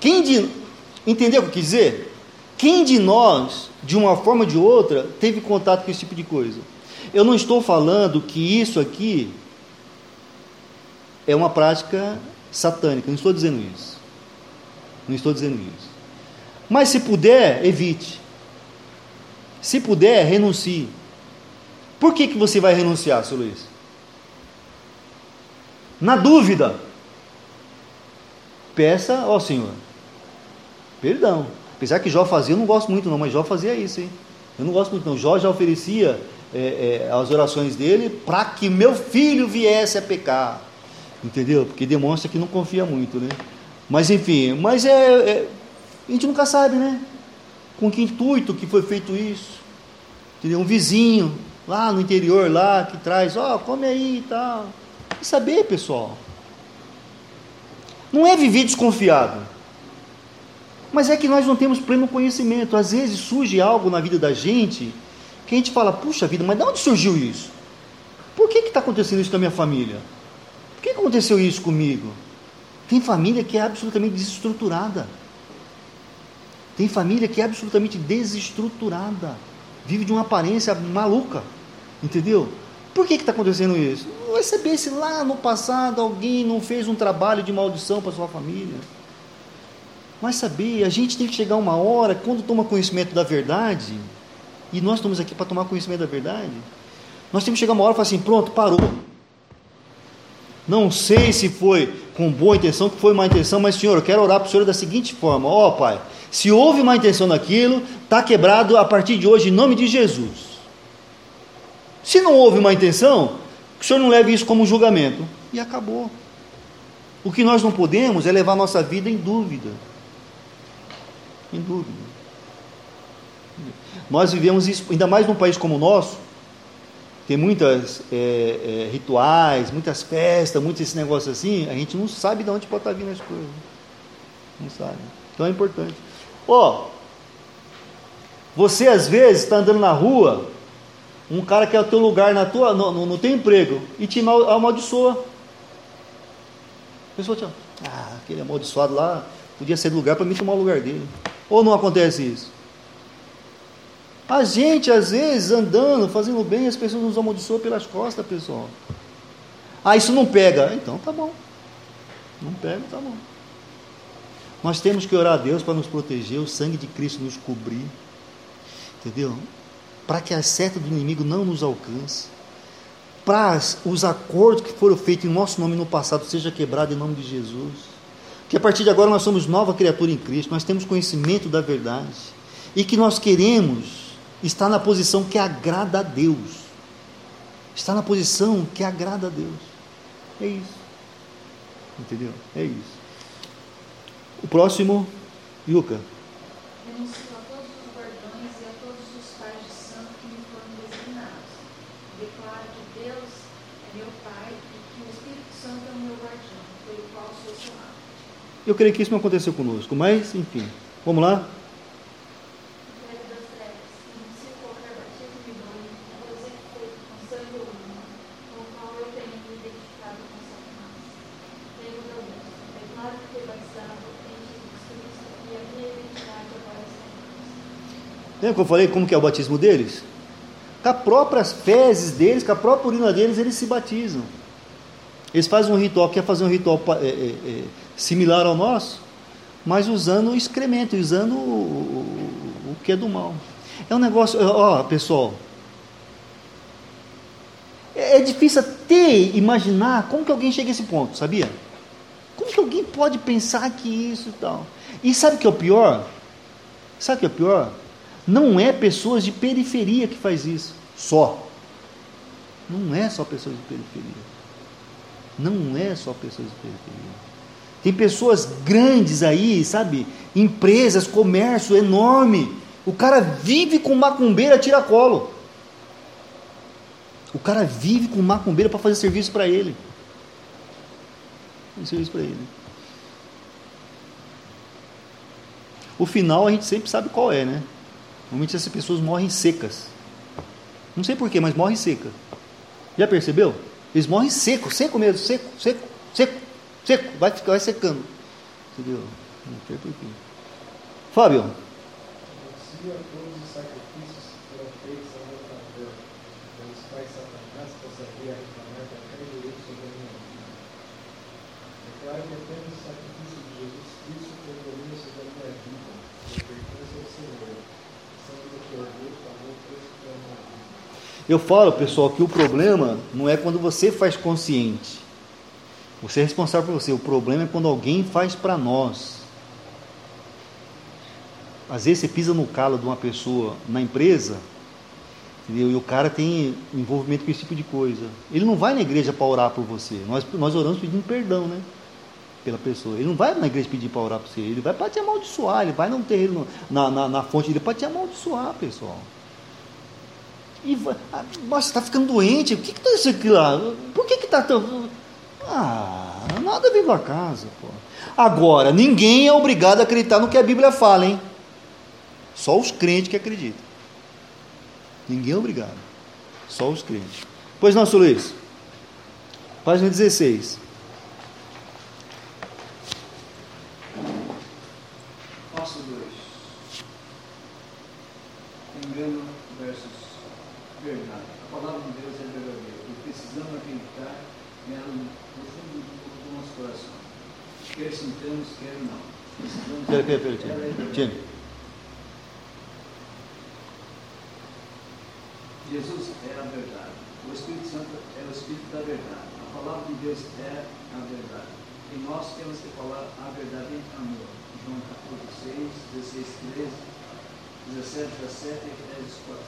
Quem de entendeu o que quis dizer? Quem de nós, de uma forma ou de outra, teve contato com esse tipo de coisa? Eu não estou falando que isso aqui é uma prática satânica. Não estou dizendo isso. Não estou dizendo isso. Mas se puder, evite. Se puder, renuncie. Por que, que você vai renunciar, seu Luiz? Na dúvida, peça ao Senhor perdão. Apesar que Jó fazia, eu não gosto muito não, mas Jó fazia isso, hein? Eu não gosto muito não. Jó já oferecia é, é, as orações dele para que meu filho viesse a pecar. Entendeu? Porque demonstra que não confia muito, né? Mas enfim, mas é, é a gente nunca sabe, né? Com que intuito que foi feito isso? Entendeu? Um vizinho lá no interior lá que traz, ó, oh, come aí e tal. E saber, pessoal. Não é viver desconfiado. Mas é que nós não temos pleno conhecimento. Às vezes surge algo na vida da gente que a gente fala, puxa vida, mas de onde surgiu isso? Por que está acontecendo isso na minha família? Por que aconteceu isso comigo? Tem família que é absolutamente desestruturada. Tem família que é absolutamente desestruturada. Vive de uma aparência maluca. Entendeu? Por que está acontecendo isso? Vai saber se lá no passado alguém não fez um trabalho de maldição para sua família. Mas saber, a gente tem que chegar uma hora, quando toma conhecimento da verdade, e nós estamos aqui para tomar conhecimento da verdade, nós temos que chegar uma hora e falar assim: pronto, parou. Não sei se foi com boa intenção, que foi má intenção, mas Senhor, eu quero orar para o Senhor da seguinte forma: ó oh, Pai, se houve má intenção naquilo, está quebrado a partir de hoje, em nome de Jesus. Se não houve má intenção, que o Senhor não leve isso como julgamento. E acabou. O que nós não podemos é levar nossa vida em dúvida. Em dúvida. Nós vivemos isso, ainda mais num país como o nosso, tem muitas é, é, rituais, muitas festas, muitos esse negócio assim, a gente não sabe de onde pode estar vindo as coisas. Não sabe. Então é importante. Ó, oh, você às vezes está andando na rua, um cara quer o teu lugar na tua, no, no, no teu emprego e te amaldiçoa. A pessoa te ah, aquele amaldiçoado lá podia ser lugar para mim tomar o lugar dele. Ou não acontece isso? A gente, às vezes, andando, fazendo bem, as pessoas nos amaldiçoam pelas costas, pessoal. Ah, isso não pega. Então tá bom. Não pega, tá bom. Nós temos que orar a Deus para nos proteger, o sangue de Cristo nos cobrir. Entendeu? Para que a seta do inimigo não nos alcance. Para os acordos que foram feitos em nosso nome no passado seja quebrado em nome de Jesus. Que a partir de agora nós somos nova criatura em Cristo, nós temos conhecimento da verdade. E que nós queremos está na posição que agrada a Deus. Está na posição que agrada a Deus. É isso. Entendeu? É isso. O próximo, Yuka. Renuncio a todos os guardiões e a todos os pais de santo que me foram designados. Declaro que Deus é meu Pai e que o Espírito Santo é o meu guardião. pelo qual sou chamado. Eu creio que isso não aconteceu conosco, mas enfim. Vamos lá? Evangelho das trevas, e se qualquer batismo me banho, é presente feito com sangue humano, com o qual eu tenho me identificado com Satanás. Tenho Deus, declaro que fui batizado em Jesus Cristo e a minha identidade aparece em Cristo. Lembra que eu falei como que é o batismo deles? Com as próprias fezes deles, com a própria urina deles, eles se batizam. Eles fazem um ritual, quer fazer um ritual é, é, é, similar ao nosso, mas usando o excremento, usando o, o- o que é do mal. É um negócio, ó, pessoal. É, é difícil até imaginar como que alguém chega a esse ponto, sabia? Como que alguém pode pensar que isso e tal? E sabe o que é o pior? Sabe o que é o pior? Não é pessoas de periferia que faz isso, só. Não é só pessoas de periferia. Não é só pessoas de periferia. Tem pessoas grandes aí, sabe? Empresas, comércio enorme. O cara vive com macumbeira tiracolo. O cara vive com macumbeira para fazer serviço para ele. Fazer serviço para ele. O final a gente sempre sabe qual é, né? Normalmente essas pessoas morrem secas. Não sei porquê, mas morrem secas. Já percebeu? Eles morrem seco, seco mesmo, seco, seco, seco, seco. Vai, vai secando. Entendeu? Não sei porquê. Fábio, Eu falo, pessoal, que o problema não é quando você faz consciente. Você é responsável por você. O problema é quando alguém faz para nós. Às vezes você pisa no calo de uma pessoa na empresa, entendeu? E o cara tem envolvimento com esse tipo de coisa. Ele não vai na igreja para orar por você. Nós, nós oramos pedindo perdão, né? Pela pessoa. Ele não vai na igreja pedir para orar por você. Ele vai para te amaldiçoar. Ele vai num terreno, na, na, na fonte dele para te amaldiçoar, pessoal. E vai, ah, nossa, está ficando doente. O que está isso aqui lá? Por que está tão. Ah, nada com a casa, pô. Agora, ninguém é obrigado a acreditar no que a Bíblia fala, hein? Só os crentes que acreditam. Ninguém é obrigado. Só os crentes. Pois não. Luiz. Página 16. Passo 2. Engano versus verdade. A palavra de Deus é verdadeira e precisamos acreditar nela no fundo do nosso coração. Quer sintamos, quer não. Precisamos Pera, pera, pera. Tim. Jesus é a verdade. O Espírito Santo é o Espírito da verdade. A palavra de Deus é a verdade. E nós temos que falar a verdade em amor. João 14, 6, 16, 13, 17, 17 e 10, 4.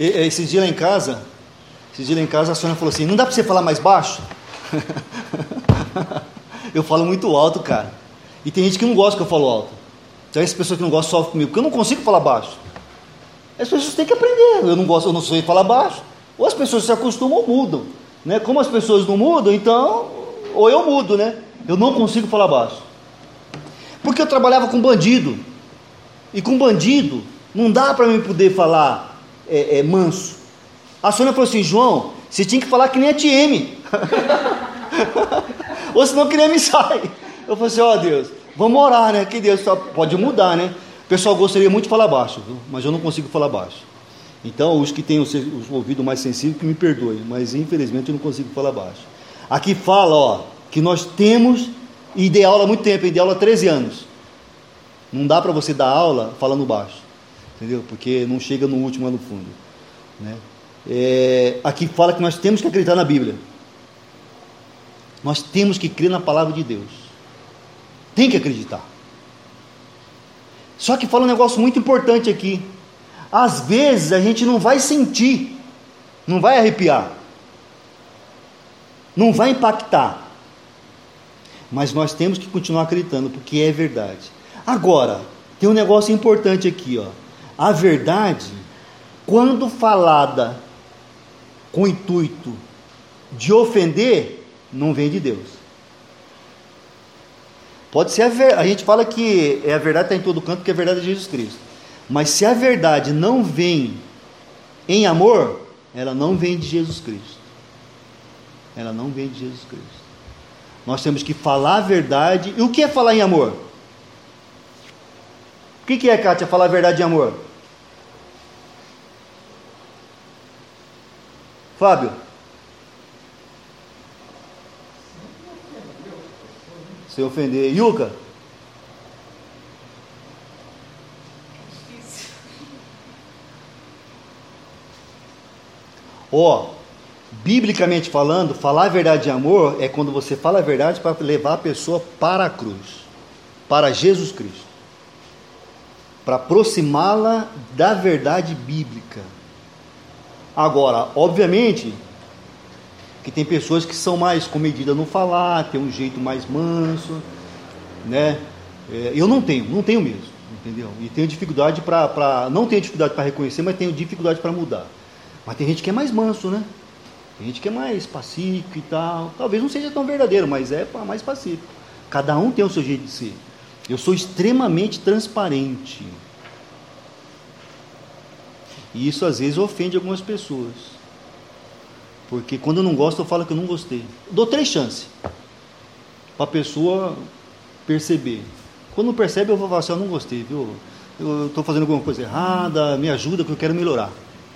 E- e- Esses dias lá em casa, esses dias lá em casa, a Sônia falou assim: não dá para você falar mais baixo? eu falo muito alto, cara. E tem gente que não gosta que eu falo alto. Então, essas pessoas que não gostam sofrem comigo, porque eu não consigo falar baixo. As pessoas têm que aprender. Eu não gosto, eu não sei falar baixo. Ou as pessoas se acostumam ou mudam. Né? Como as pessoas não mudam, então, ou eu mudo, né? Eu não consigo falar baixo. Porque eu trabalhava com bandido. E com bandido, não dá para mim poder falar é, é, manso. A Sônia falou assim: João, você tinha que falar que nem a TM. Ou senão que nem me sai. Eu falei assim: ó Deus, vamos orar, né? Que Deus pode mudar, né? O pessoal gostaria muito de falar baixo, viu? mas eu não consigo falar baixo. Então, os que têm o, ouvido mais sensível, que me perdoem, mas infelizmente eu não consigo falar baixo. Aqui fala, ó, que nós temos, e dei aula há muito tempo, eu dei aula há 13 anos. Não dá para você dar aula falando baixo, entendeu? Porque não chega no último lá no fundo. Né? É, aqui fala que nós temos que acreditar na Bíblia. Nós temos que crer na palavra de Deus. Tem que acreditar. Só que fala um negócio muito importante aqui. Às vezes a gente não vai sentir, não vai arrepiar, não vai impactar. Mas nós temos que continuar acreditando, porque é verdade. Agora, tem um negócio importante aqui, ó. A verdade, quando falada com o intuito de ofender, não vem de Deus. Pode ser a, ver, a gente fala que é a verdade está em todo canto, porque a verdade é Jesus Cristo. Mas se a verdade não vem em amor, ela não vem de Jesus Cristo. Ela não vem de Jesus Cristo. Nós temos que falar a verdade. E o que é falar em amor? O que é, Kátia, falar a verdade em amor? Fábio? Se ofender. Yuka? Ó, oh, biblicamente falando, falar a verdade de amor é quando você fala a verdade para levar a pessoa para a cruz, para Jesus Cristo, para aproximá-la da verdade bíblica. Agora, obviamente, que tem pessoas que são mais comedidas no falar, tem um jeito mais manso, né? É, eu não tenho, não tenho mesmo, entendeu? E tenho dificuldade para, não tenho dificuldade para reconhecer, mas tenho dificuldade para mudar. Mas tem gente que é mais manso, né? Tem gente que é mais pacífico e tal. Talvez não seja tão verdadeiro, mas é mais pacífico. Cada um tem o seu jeito de ser. Eu sou extremamente transparente. E isso às vezes ofende algumas pessoas. Porque quando eu não gosto, eu falo que eu não gostei. dou três chances para a pessoa perceber. Quando não percebe, eu vou falar assim: eu não gostei, viu? Eu estou fazendo alguma coisa errada, me ajuda que eu quero melhorar.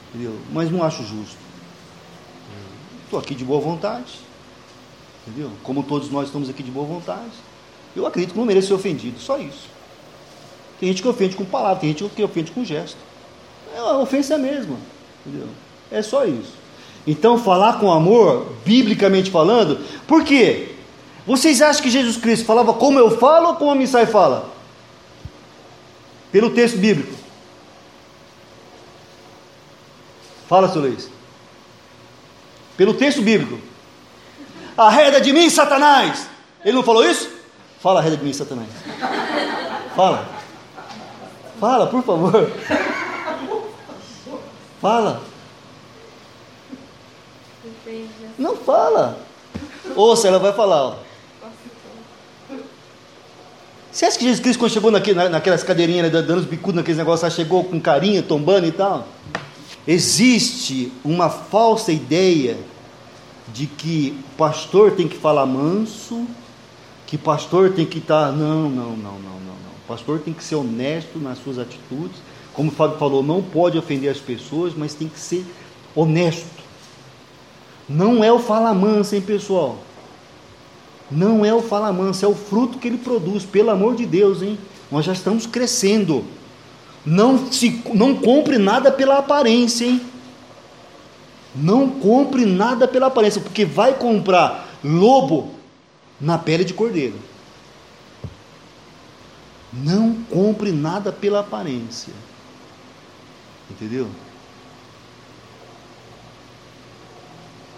Entendeu? Mas não acho justo. Estou aqui de boa vontade. Entendeu? Como todos nós estamos aqui de boa vontade. Eu acredito que não mereço ser ofendido, só isso. Tem gente que ofende com palavra, tem gente que ofende com gesto. É uma ofensa mesmo. Entendeu? É só isso. Então, falar com amor, biblicamente falando, por quê? Vocês acham que Jesus Cristo falava como eu falo ou como a Missai fala? Pelo texto bíblico. Fala, seu Luiz. Pelo texto bíblico. Arreda de mim, Satanás! Ele não falou isso? Fala, arreda de mim, Satanás. Fala. Fala, por favor. Fala. Não fala. Ouça, ela vai falar. Ó. Você acha que Jesus Cristo, quando chegou naquele, naquelas cadeirinhas, né, dando os bicudos naqueles negócios, chegou com carinho, tombando e tal? Existe uma falsa ideia de que pastor tem que falar manso, que pastor tem que estar. Tá, não, não, não, não, não, não. Pastor tem que ser honesto nas suas atitudes. Como o Fábio falou, não pode ofender as pessoas, mas tem que ser honesto. Não é o fala manso, hein, pessoal? Não é o fala manso, é o fruto que ele produz, pelo amor de Deus, hein? Nós já estamos crescendo. Não, se, não compre nada pela aparência, hein? Não compre nada pela aparência, porque vai comprar lobo na pele de cordeiro. Não compre nada pela aparência. Entendeu?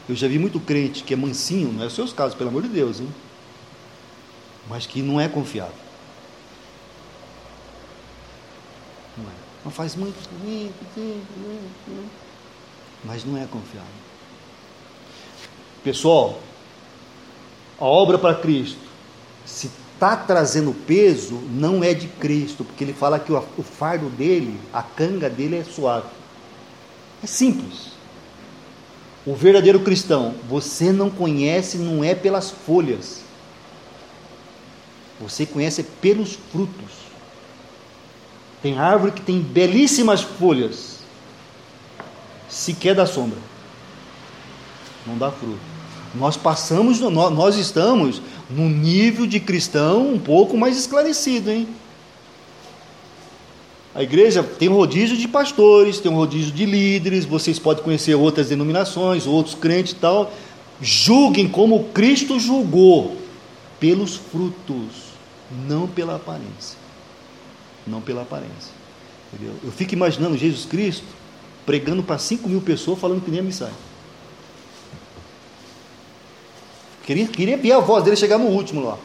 Eu já vi muito crente que é mansinho, não é os seus casos, pelo amor de Deus, hein? Mas que não é confiável. Não, é. não faz muito, mas não é confiável. Pessoal, a obra para Cristo, se está trazendo peso, não é de Cristo, porque ele fala que o, o fardo dele, a canga dele é suave. É simples. O verdadeiro cristão, você não conhece, não é pelas folhas. Você conhece pelos frutos. Tem árvore que tem belíssimas folhas, sequer dá sombra, não dá fruto. Nós passamos, nós estamos num nível de cristão um pouco mais esclarecido, hein? A igreja tem um rodízio de pastores, tem um rodízio de líderes, vocês podem conhecer outras denominações, outros crentes e tal. Julguem como Cristo julgou, pelos frutos, não pela aparência. Não pela aparência. Entendeu? Eu fico imaginando Jesus Cristo pregando para 5 mil pessoas falando que nem a mensagem. Queria, queria ver a voz dele chegar no último lá.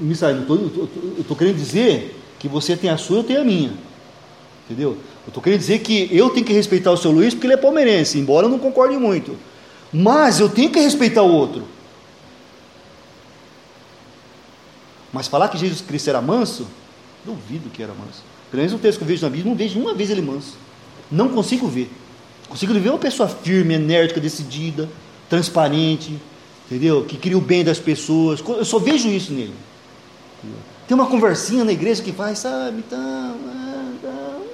Misael, eu estou querendo dizer que você tem a sua, eu tenho a minha. Entendeu? Eu estou querendo dizer que eu tenho que respeitar o seu Luiz porque ele é palmeirense, embora eu não concorde muito. Mas eu tenho que respeitar o outro. Mas falar que Jesus Cristo era manso, duvido que era manso. Pelo menos o texto que eu vejo na Bíblia, não vejo uma vez ele manso. Não consigo ver. Consigo ver uma pessoa firme, enérgica, decidida, transparente, entendeu? Que queria o bem das pessoas. Eu só vejo isso nele. Tem uma conversinha na igreja que faz, sabe, então,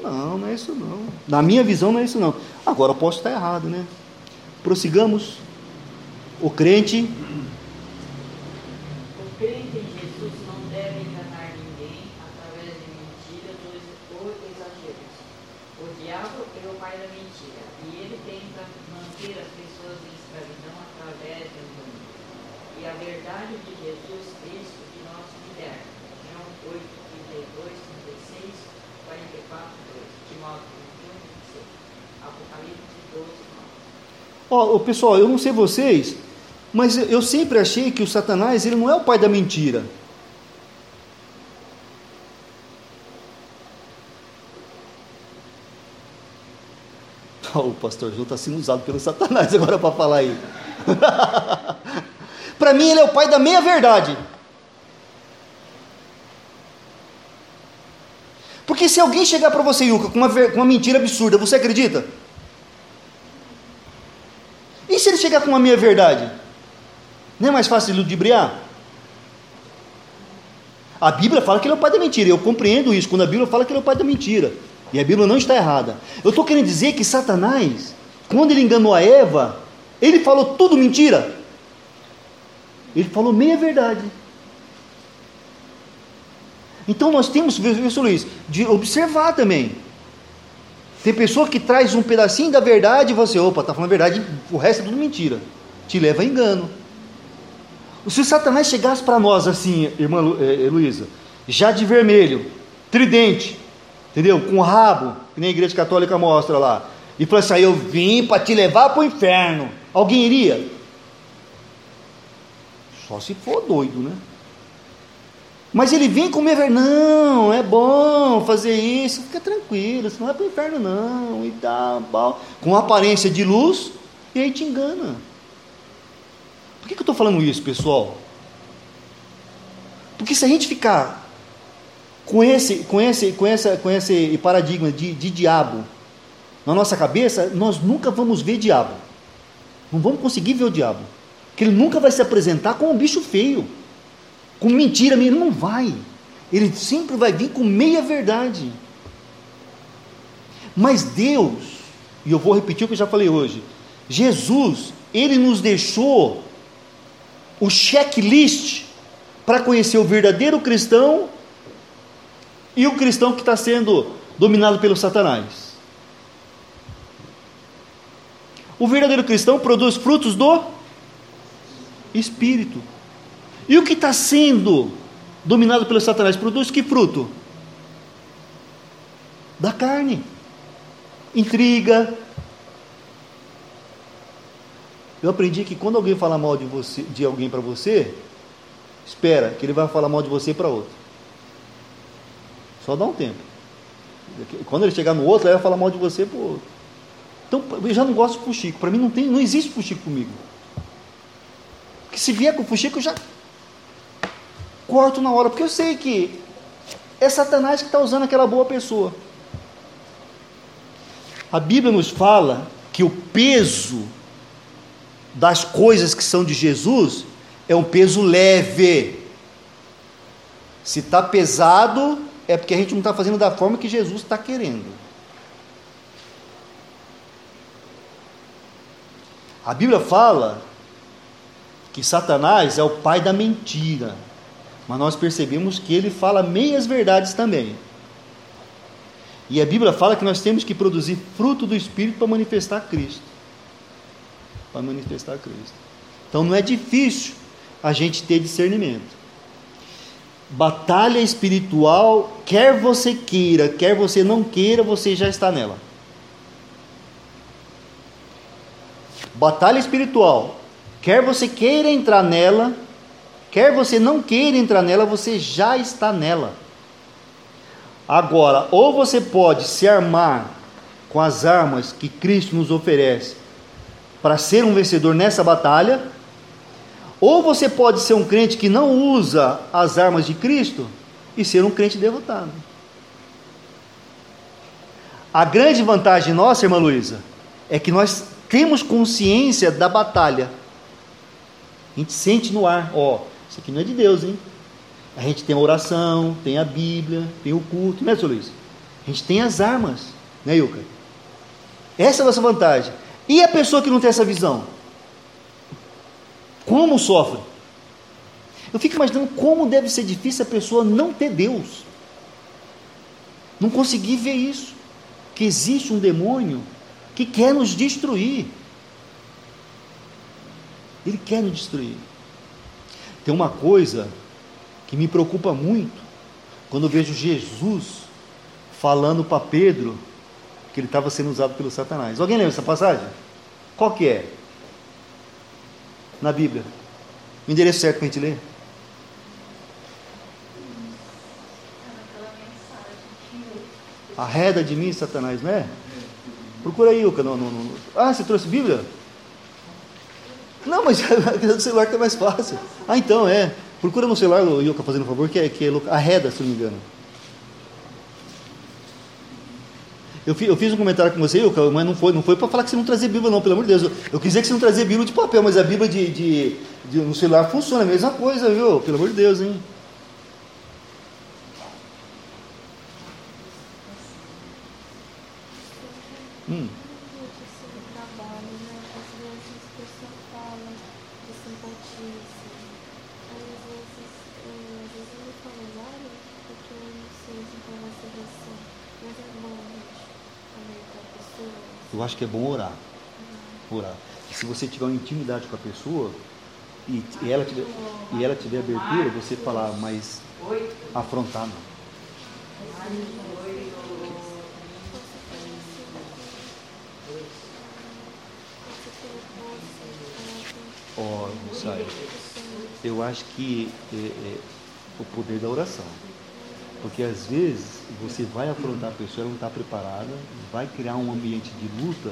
não, não é isso não. Na minha visão não é isso não. Agora posso estar errado, né? Prossigamos. O crente Ó, oh, pessoal, eu não sei vocês, mas eu sempre achei que o Satanás ele não é o pai da mentira. O pastor João está sendo usado pelo Satanás agora para falar aí. para mim, ele é o pai da meia-verdade. Porque se alguém chegar para você, Yuka, com uma, com uma mentira absurda, você acredita? E se ele chegar com uma meia verdade? Não é mais fácil ludibriar? A Bíblia fala que ele é o pai da mentira. Eu compreendo isso quando a Bíblia fala que ele é o pai da mentira. E a Bíblia não está errada. Eu estou querendo dizer que Satanás, quando ele enganou a Eva, ele falou tudo mentira. Ele falou meia verdade. Então nós temos, professor Luiz, de observar também. Tem pessoa que traz um pedacinho da verdade e você, opa, está falando a verdade, o resto é tudo mentira. Te leva a engano. Se o Satanás chegasse para nós assim, irmã Lu, eh, Luísa, já de vermelho, tridente, entendeu? Com rabo, que nem a igreja católica mostra lá, e falasse assim: Eu vim para te levar para o inferno. Alguém iria? Só se for doido, né? Mas ele vem com ver, não, é bom fazer isso, fica tranquilo, isso não é para o inferno não, e tal, com aparência de luz, e aí te engana. Por que, que eu estou falando isso, pessoal? Porque se a gente ficar com esse, com esse, com essa, com esse paradigma de, de diabo na nossa cabeça, nós nunca vamos ver diabo. Não vamos conseguir ver o diabo. Porque ele nunca vai se apresentar como um bicho feio com mentira mesmo, não vai. Ele sempre vai vir com meia verdade. Mas Deus, e eu vou repetir o que eu já falei hoje, Jesus, ele nos deixou o checklist para conhecer o verdadeiro cristão e o cristão que está sendo dominado pelo Satanás. O verdadeiro cristão produz frutos do Espírito. E o que está sendo dominado pelo Satanás produz que fruto? Da carne. Intriga. Eu aprendi que quando alguém fala mal de você, de alguém para você, espera que ele vai falar mal de você para outro. Só dá um tempo. Quando ele chegar no outro, ele vai falar mal de você para outro. Então, eu já não gosto de fuxico. Para mim não tem, não existe fuxico comigo. Se vier com fuxico, eu já corto na hora, porque eu sei que é Satanás que está usando aquela boa pessoa. A Bíblia nos fala que o peso das coisas que são de Jesus é um peso leve. Se está pesado, é porque a gente não está fazendo da forma que Jesus está querendo. A Bíblia fala que Satanás é o pai da mentira mas nós percebemos que ele fala meias verdades também. E a Bíblia fala que nós temos que produzir fruto do Espírito para manifestar Cristo. Para manifestar Cristo. Então não é difícil a gente ter discernimento. Batalha espiritual, quer você queira, quer você não queira, você já está nela. Batalha espiritual, quer você queira entrar nela, Quer você não queira entrar nela, você já está nela. Agora, ou você pode se armar com as armas que Cristo nos oferece para ser um vencedor nessa batalha, Ou você pode ser um crente que não usa as armas de Cristo e ser um crente derrotado. A grande vantagem nossa, irmã Luísa, é que nós temos consciência da batalha. A gente sente no ar, ó, isso aqui não é de Deus, hein? A gente tem a oração, tem a Bíblia, tem o culto, né, seu Luiz? A gente tem as armas, né, Yuka? Essa é a nossa vantagem. E a pessoa que não tem essa visão? Como sofre? Eu fico imaginando como deve ser difícil a pessoa não ter Deus. Não conseguir ver isso. Que existe um demônio que quer nos destruir. Ele quer nos destruir. Tem uma coisa que me preocupa muito quando vejo Jesus falando para Pedro que ele estava sendo usado pelo Satanás. Alguém lembra essa passagem? Qual que é? Na Bíblia. O endereço certo para a gente ler? Arreda de mim, Satanás, não é? Procura aí, no, no. Ah, você trouxe Bíblia? Não, mas o celular que é mais fácil. Ah, então, é. Procura no celular, Yuka, fazendo um favor, que é, que é arreda, se não me engano. Eu fiz, eu fiz um comentário com você, Yuka, mas não foi, não foi para falar que você não trazia Bíblia, não, pelo amor de Deus. Eu, eu quis dizer que você não trazia Bíblia de papel, mas a Bíblia de, de, de, no celular funciona, a mesma coisa, viu? Pelo amor de Deus, hein? Hum. Eu acho que é bom orar. Orar. Se você tiver uma intimidade com a pessoa e, e ela tiver, e ela tiver abertura, você falar, mas afrontar não. Ó, oh. Eu acho que é, é, o poder da oração. Porque às vezes você vai afrontar a pessoa, ela não está preparada, vai criar um ambiente de luta,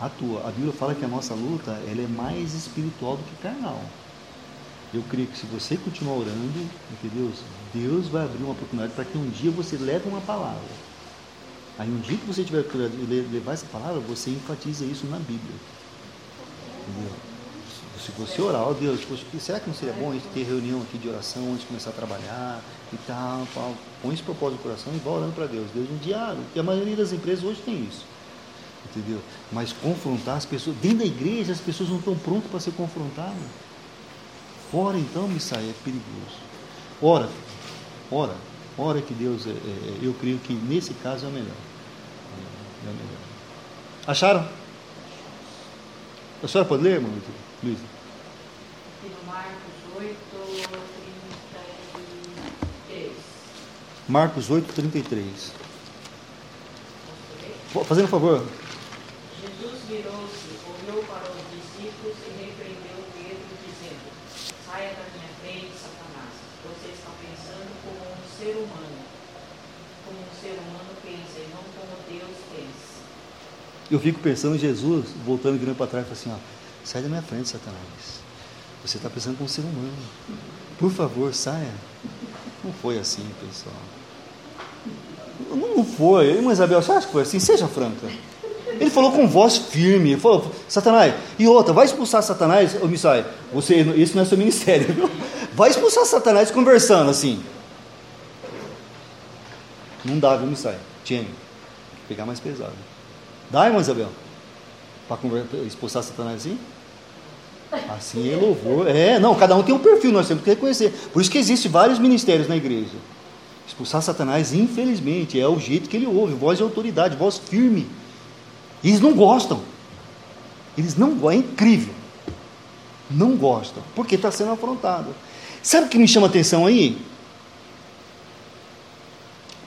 atua. A Bíblia fala que a nossa luta ela é mais espiritual do que carnal. Eu creio que se você continuar orando, entendeu? Deus vai abrir uma oportunidade para que um dia você leve uma palavra. Aí um dia que você tiver que levar essa palavra, você enfatiza isso na Bíblia. Entendeu? Se você orar, ó oh Deus, poxa, será que não seria bom a gente ter reunião aqui de oração antes de começar a trabalhar e tal, tal. Põe esse propósito no coração e vá orando para Deus. Deus um diário, porque a maioria das empresas hoje tem isso. Entendeu? Mas confrontar as pessoas, dentro da igreja as pessoas não estão prontas para ser confrontadas. Fora então, me sai, é perigoso. Ora, ora, ora que Deus, é, é, é, eu creio que nesse caso é o melhor. É o melhor. Acharam? A senhora pode ler, irmão Luísa? Marcos 8, 33. Marcos 8, 33. Fazendo um favor. Jesus virou-se, olhou para os discípulos e repreendeu Pedro, dizendo: Saia da minha frente, Satanás. Você está pensando como um ser humano, como um ser humano pensa e não como Deus pensa. Eu fico pensando em Jesus, voltando e virando para trás, e assim: ó, sai da minha frente, Satanás. Você está pensando como um ser humano. Por favor, saia. Não foi assim, pessoal. Não foi. Irmã Isabel, você acha que foi assim? Seja franca. Ele falou com voz firme. Ele falou, Satanás, e outra, vai expulsar Satanás, ô Missai, você, isso não é seu ministério, viu? Vai expulsar Satanás conversando assim. Não dá, viu, Missai? Tinha. Pegar mais pesado. Dá, irmã Isabel? Para expulsar Satanás assim? Assim é louvor. É, não, cada um tem um perfil, nós temos que reconhecer. Por isso que existem vários ministérios na igreja. Expulsar Satanás, infelizmente, é o jeito que ele ouve, voz de autoridade, voz firme. Eles não gostam. Eles não gostam, é incrível. Não gostam, porque está sendo afrontado. Sabe o que me chama a atenção aí?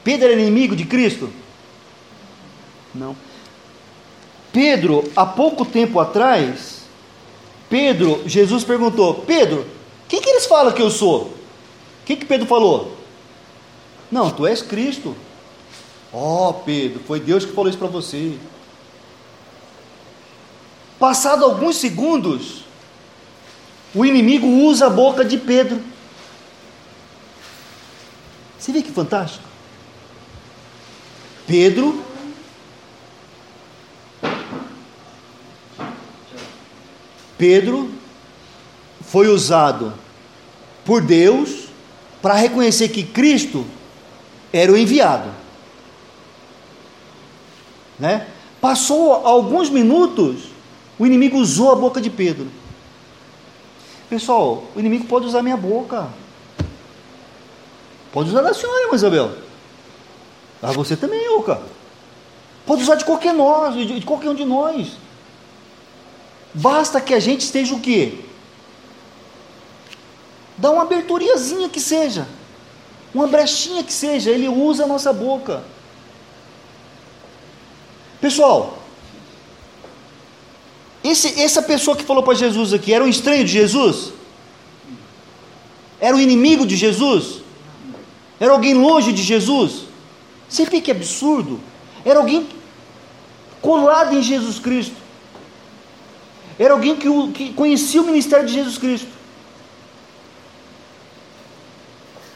Pedro era inimigo de Cristo? Não. Pedro, há pouco tempo atrás, Pedro, Jesus perguntou: Pedro, quem que eles falam que eu sou? O que, que Pedro falou? Não, tu és Cristo. Ó oh, Pedro, foi Deus que falou isso para você. Passado alguns segundos, o inimigo usa a boca de Pedro. Você vê que fantástico? Pedro Pedro foi usado por Deus para reconhecer que Cristo era o enviado. Né? Passou alguns minutos, o inimigo usou a boca de Pedro. Pessoal, o inimigo pode usar minha boca. Pode usar da senhora, irmã Isabel. Ah, você também, Oca. Pode usar de qualquer nós, de qualquer um de nós. Basta que a gente esteja o quê? Dá uma aberturiazinha que seja, uma brechinha que seja, ele usa a nossa boca. Pessoal, esse, essa pessoa que falou para Jesus aqui era um estranho de Jesus? Era um inimigo de Jesus? Era alguém longe de Jesus? Você vê que absurdo? Era alguém colado em Jesus Cristo. Era alguém que, que conhecia o ministério de Jesus Cristo.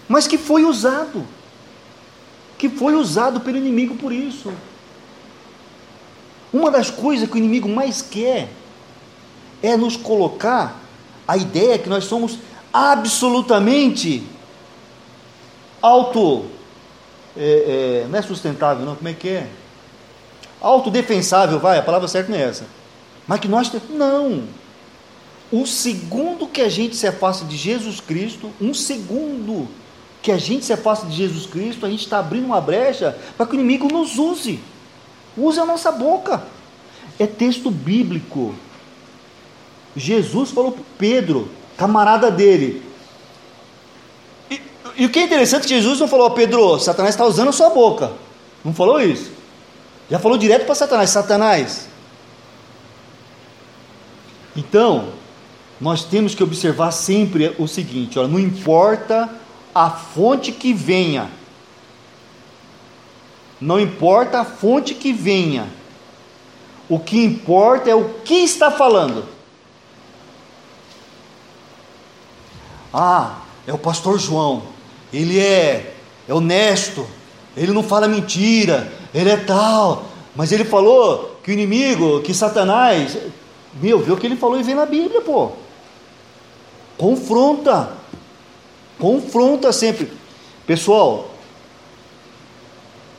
Mas que foi usado. Que foi usado pelo inimigo por isso. Uma das coisas que o inimigo mais quer é nos colocar a ideia que nós somos absolutamente auto. É, é, não é sustentável, não? Como é que é? Autodefensável, vai, a palavra certa não é essa mas que nós. Não! O segundo que a gente se afasta de Jesus Cristo, um segundo que a gente se afasta de Jesus Cristo, a gente está abrindo uma brecha para que o inimigo nos use. Use a nossa boca. É texto bíblico. Jesus falou para Pedro, camarada dele. E, e, o que é interessante é que Jesus não falou, Pedro, Satanás está usando a sua boca. Não falou isso. Já falou direto para Satanás, Satanás, então, nós temos que observar sempre o seguinte: olha, não importa a fonte que venha, não importa a fonte que venha, o que importa é o que está falando. Ah, é o pastor João, ele é, é honesto, ele não fala mentira, ele é tal, mas ele falou que o inimigo, que Satanás, meu, vê o que ele falou e vê na Bíblia, pô. Confronta. Confronta sempre. Pessoal,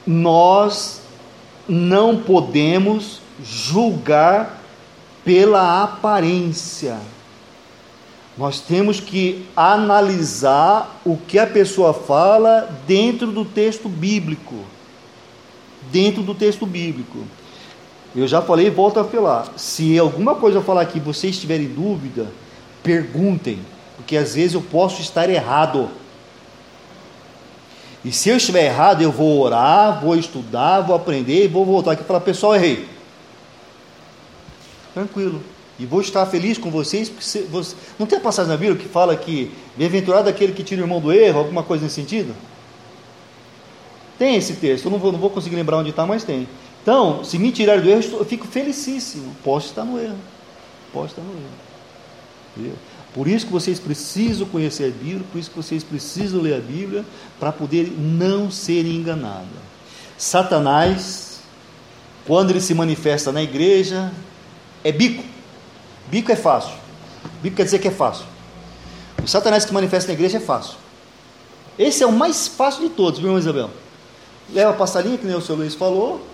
nós não podemos julgar pela aparência. Nós temos que analisar o que a pessoa fala dentro do texto bíblico. Dentro do texto bíblico. Eu já falei e volto a falar. Se alguma coisa eu falar aqui vocês tiverem dúvida, perguntem, porque às vezes eu posso estar errado. E se eu estiver errado, eu vou orar, vou estudar, vou aprender e vou voltar aqui e falar: pessoal, errei. Tranquilo. E vou estar feliz com vocês, porque você, não tem a passagem na Bíblia que fala que bem-aventurado aquele que tira o irmão do erro, alguma coisa nesse sentido? Tem esse texto, eu não vou, não vou conseguir lembrar onde está, mas tem. Então, se me tirarem do erro, eu fico felicíssimo. Posso estar no erro. Posso estar no erro. Entendeu? Por isso que vocês precisam conhecer a Bíblia, por isso que vocês precisam ler a Bíblia, para poder não serem enganados. Satanás, quando ele se manifesta na igreja, é bico. Bico é fácil. Bico quer dizer que é fácil. O Satanás que manifesta na igreja é fácil. Esse é o mais fácil de todos, viu, Isabel? Leva a passarinha, que nem o seu Luiz falou,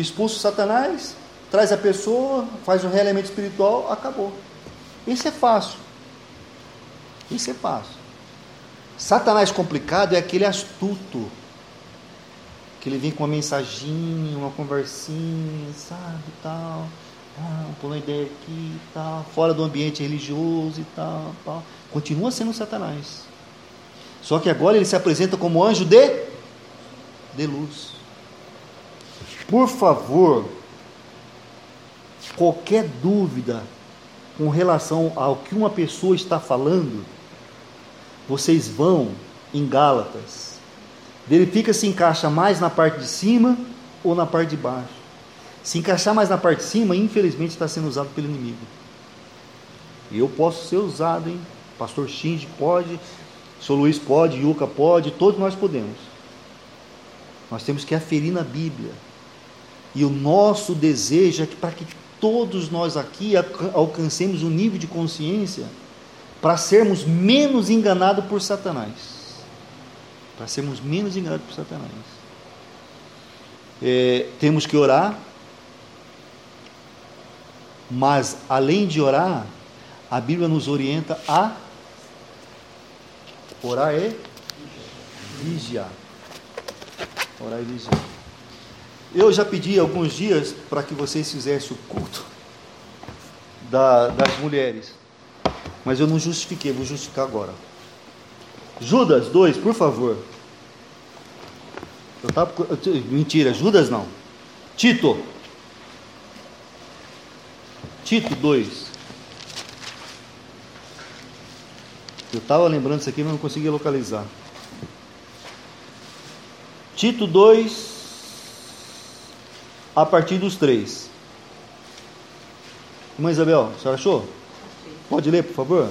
expulsa Satanás, traz a pessoa, faz o realimento espiritual, acabou. Isso é fácil. Isso é fácil. Satanás complicado é aquele astuto. Que ele vem com uma mensaginha, uma conversinha, sabe, tal. Ah, uma ideia aqui tal. Fora do ambiente religioso e tal, tal. Continua sendo Satanás. Só que agora ele se apresenta como anjo de, de luz. Por favor, qualquer dúvida com relação ao que uma pessoa está falando, vocês vão em Gálatas. Verifica se encaixa mais na parte de cima ou na parte de baixo. Se encaixar mais na parte de cima, infelizmente está sendo usado pelo inimigo. Eu posso ser usado, hein? Pastor Shinji pode, Sou Luiz pode, Yuka pode, todos nós podemos. Nós temos que aferir na Bíblia. E o nosso desejo é que para que todos nós aqui alcancemos um nível de consciência para sermos menos enganados por Satanás. Para sermos menos enganados por Satanás. É, temos que orar, mas além de orar, a Bíblia nos orienta a orar e vigiar. Orar e vigiar. Eu já pedi alguns dias para que vocês fizessem o culto da, das mulheres, mas eu não justifiquei, vou justificar agora. Judas 2, por favor. Eu tava, mentira, Judas não. Tito. Tito 2. Eu estava lembrando isso aqui, mas não conseguia localizar. Tito 2, a partir dos 3. Irmã Isabel, a senhora achou? Pode ler, por favor?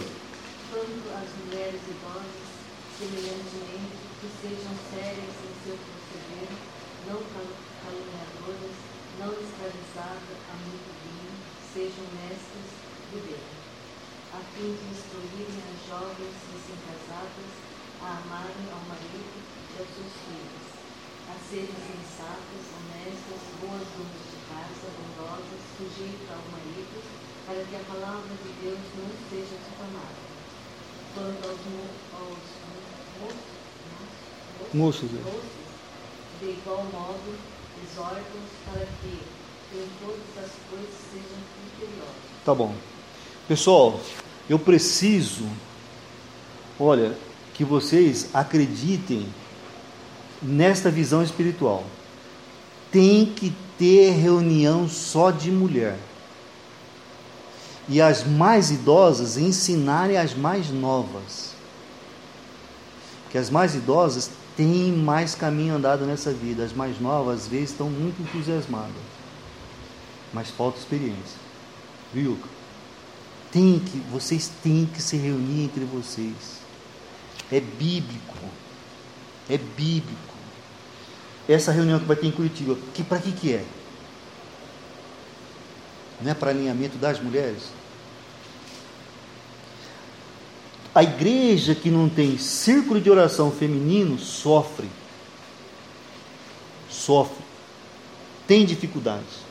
Moços. De igual modo, exortam para que em todas as coisas sejam vitoriosos. Tá bom. Pessoal, eu preciso, olha, que vocês acreditem nesta visão espiritual. Tem que ter reunião só de mulher. E as mais idosas ensinarem as mais novas. Que as mais idosas tem mais caminho andado nessa vida. As mais novas, às vezes, estão muito entusiasmadas. Mas falta experiência. Viu? Tem que, vocês têm que se reunir entre vocês. É bíblico. É bíblico. Essa reunião que vai ter em Curitiba, que para que que é? Não é para alinhamento das mulheres? A igreja que não tem círculo de oração feminino sofre. Sofre. Tem dificuldades.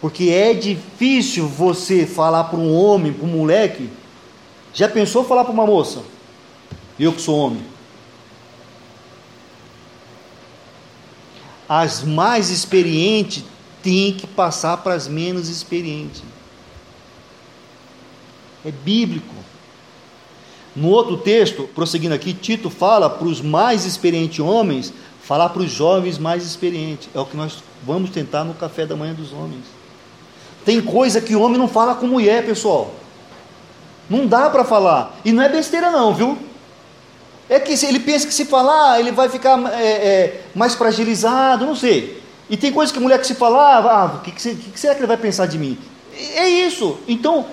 Porque é difícil você falar para um homem, para um moleque. Já pensou falar para uma moça? Eu que sou homem. As mais experientes têm que passar para as menos experientes. É bíblico. No outro texto, prosseguindo aqui, Tito fala para os mais experientes homens, falar para os jovens mais experientes. É o que nós vamos tentar no café da manhã dos homens. Tem coisa que o homem não fala com mulher, pessoal. Não dá para falar. E não é besteira, não, viu? É que ele pensa que se falar, ele vai ficar é, é, mais fragilizado, não sei. E tem coisa que a mulher que se falar, ah, o que, que, que será que ele vai pensar de mim? É isso. Então,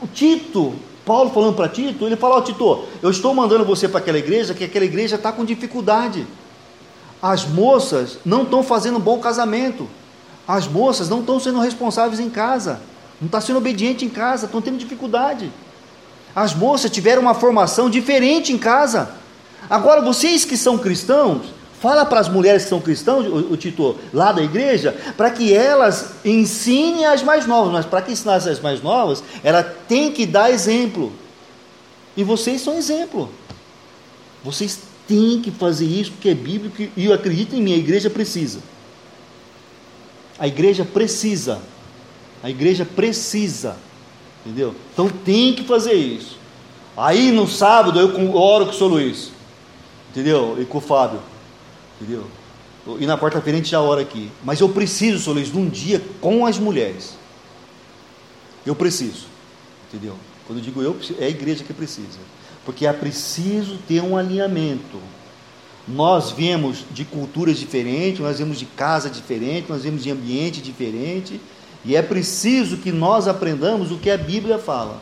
o Tito, Paulo falando para Tito, ele fala: Ó, oh, Tito, eu estou mandando você para aquela igreja, que aquela igreja está com dificuldade. As moças não estão fazendo um bom casamento. As moças não estão sendo responsáveis em casa. Não estão tá sendo obediente em casa, estão tendo dificuldade. As moças tiveram uma formação diferente em casa. Agora, vocês que são cristãos, Fala para as mulheres que são cristãos, o, o Tito, lá da igreja, para que elas ensinem as mais novas, mas para que ensinar as mais novas, ela tem que dar exemplo. E vocês são exemplo. Vocês têm que fazer isso porque é bíblico e eu acredito em mim, a igreja precisa. A igreja precisa. A igreja precisa. Entendeu? Então tem que fazer isso. Aí no sábado eu oro com o Sr. Luiz. Entendeu? E com o Fábio. Entendeu? E na quarta-feira a gente já ora aqui. Mas eu preciso, Senhor Luiz, num dia com as mulheres. Eu preciso. Entendeu? Quando eu digo eu, é a igreja que precisa. Porque é preciso ter um alinhamento. Nós viemos de culturas diferentes, nós viemos de casa diferente, nós viemos de ambiente diferente. E é preciso que nós aprendamos o que a Bíblia fala.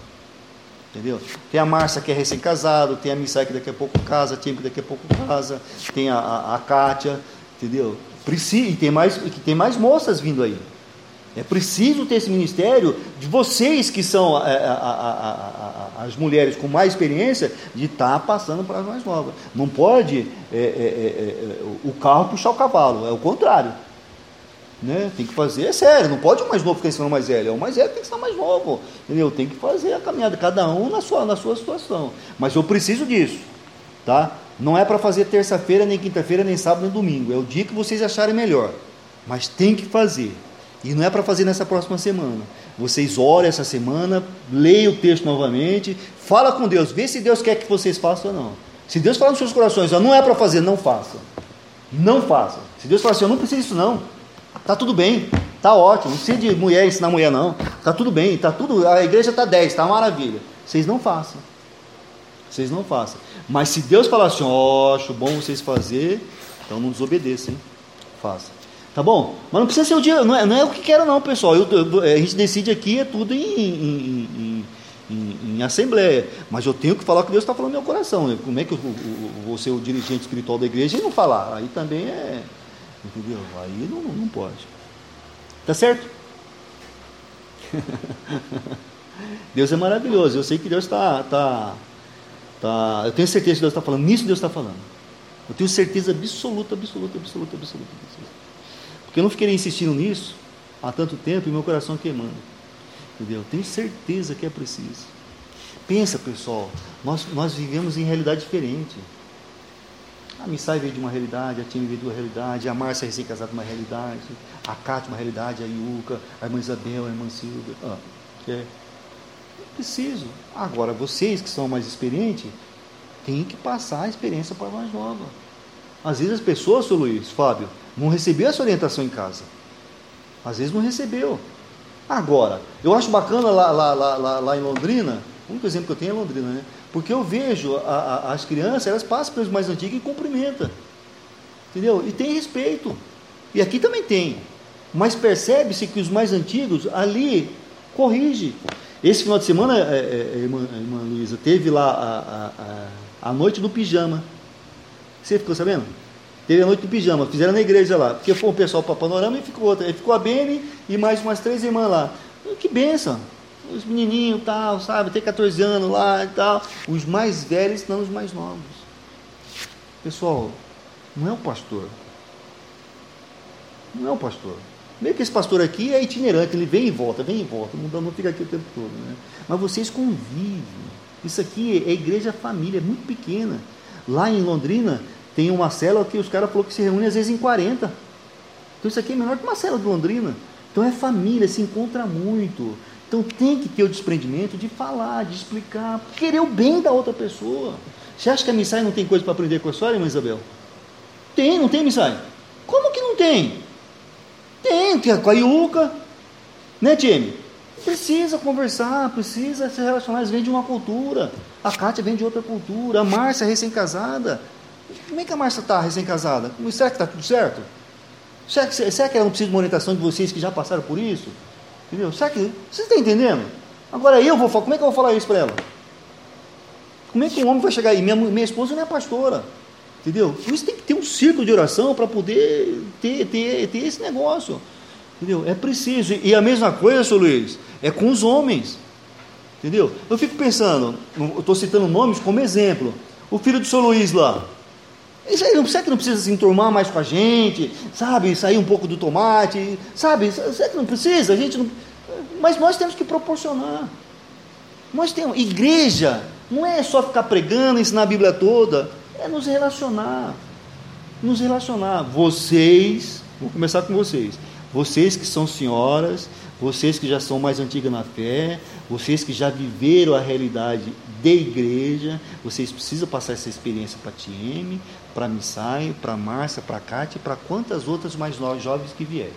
Entendeu? Tem a Márcia que é recém-casado, tem a Missai que daqui a pouco casa, a Tim que daqui a pouco casa, tem a, a, a Kátia, entendeu? Precisa, e tem mais, tem mais moças vindo aí. É preciso ter esse ministério de vocês que são a, a, a, as mulheres com mais experiência de estar tá passando para as mais novas. Não pode é, é, é, é o carro puxar o cavalo, é o contrário. Né? Tem que fazer, é sério, não pode o mais novo ficar ensinando mais velho, é o mais velho tem que ser mais novo, entendeu? Tem que fazer a caminhada, cada um na sua, na sua situação. Mas eu preciso disso, tá? Não é para fazer terça-feira, nem quinta-feira, nem sábado, nem domingo, é o dia que vocês acharem melhor, mas tem que fazer. E não é para fazer nessa próxima semana. Vocês orem essa semana, leiam o texto novamente, fala com Deus, vê se Deus quer que vocês façam ou não. Se Deus falar nos seus corações, não é para fazer, não faça. Não faça. Se Deus falar assim, eu não preciso disso não, Tá tudo bem, tá ótimo. Não precisa de mulher ensinar mulher, não. Tá tudo bem, tá tudo. A igreja tá 10, tá maravilha. Vocês não façam. Vocês não façam. Mas se Deus falar assim, ó, oh, acho bom vocês fazer, então não desobedeçam, hein? Faça. Tá bom? Mas não precisa ser o dia, não é, não é o que quero, não, pessoal. Eu, eu, a gente decide aqui, é tudo em, em, em, em, em assembleia. Mas eu tenho que falar o que Deus está falando no meu coração. Como é que eu, eu, vou ser o dirigente espiritual da igreja e não falar? Aí também é. Entendeu? Aí não, não pode. Tá certo? Deus é maravilhoso. Eu sei que Deus está. Tá, tá, eu tenho certeza que Deus está falando. Nisso Deus está falando. Eu tenho certeza absoluta, absoluta, absoluta, absoluta. Porque eu não fiquei insistindo nisso há tanto tempo e meu coração queimando. Entendeu? Eu tenho certeza que é preciso. Pensa, pessoal, nós, nós vivemos em realidade diferente. A Missai veio de uma realidade, a Time veio de uma realidade, a Márcia recém-casada de uma realidade, a Cátia uma realidade, a Iuca, a irmã Isabel, a irmã Silvia. Ah, que é preciso. Agora, vocês que são mais experientes, têm que passar a experiência para mais nova. Às vezes as pessoas, seu Luiz, Fábio, não recebeu essa orientação em casa. Às vezes não recebeu. Agora, eu acho bacana lá, lá, lá, lá, lá em Londrina, o único exemplo que eu tenho é Londrina, né? Porque eu vejo a, a, as crianças, elas passam pelos mais antigos e cumprimentam. Entendeu? E tem respeito. E aqui também tem. Mas percebe-se que os mais antigos ali corrige. Esse final de semana, é, é, é irmã, irmã Luísa, teve lá a, a, a, noite do pijama. Você ficou sabendo? Teve a noite do pijama, fizeram na igreja lá. Porque foi um pessoal para Panorama e ficou outra. Ficou a Bene e mais umas três irmãs lá. Que benção! Os menininhos tal, sabe, tem 14 anos lá e tal. Os mais velhos não os mais novos. Pessoal, não é o pastor. Não é o pastor. Meio que esse pastor aqui é itinerante, ele vem e volta, vem e volta, não, não fica aqui o tempo todo. Né? Mas vocês convivem. Isso aqui é igreja família, é muito pequena. Lá em Londrina tem uma célula que os caras falaram que se reúne às vezes em 40. Então isso aqui é menor que uma célula de Londrina. Então é família, se encontra muito. Então tem que ter o desprendimento de falar, de explicar, querer o bem da outra pessoa. Você acha que a Missai não tem coisa para aprender com a história, irmã Isabel? Tem, não tem, Missai? Como que não tem? Tem, tem a Iuca, né, Time? Precisa conversar, precisa se relacionar, eles vêm de uma cultura. A Kátia vem de outra cultura, a Márcia é recém-casada. Como é que a Márcia está recém-casada? Será que está tudo certo? Será que, será que ela não precisa de uma orientação de vocês que já passaram por isso? Entendeu? Será que. Você está entendendo? Agora eu vou falar, como é que eu vou falar isso para ela? Como é que um homem vai chegar aí? Minha, minha esposa não é pastora. Entendeu? Por isso tem que ter um círculo de oração para poder ter, ter, ter esse negócio. Entendeu? É preciso. E a mesma coisa, senhor Luiz, é com os homens. Entendeu? Eu fico pensando, eu estou citando nomes como exemplo. O filho do senhor Luiz lá, isso aí, será que não precisa se enturmar mais com a gente? Sabe, sair um pouco do tomate? Sabe, será que não precisa? A gente não... Mas nós temos que proporcionar. Nós temos. Igreja não é só ficar pregando, ensinar a Bíblia toda. É nos relacionar. Nos relacionar. Vocês, vou começar com vocês. Vocês que são senhoras, vocês que já são mais antigas na fé, vocês que já viveram a realidade de igreja, vocês precisam passar essa experiência para a TM, para a Missai, para a Márcia, para a Cátia e para quantas outras mais jovens que vierem.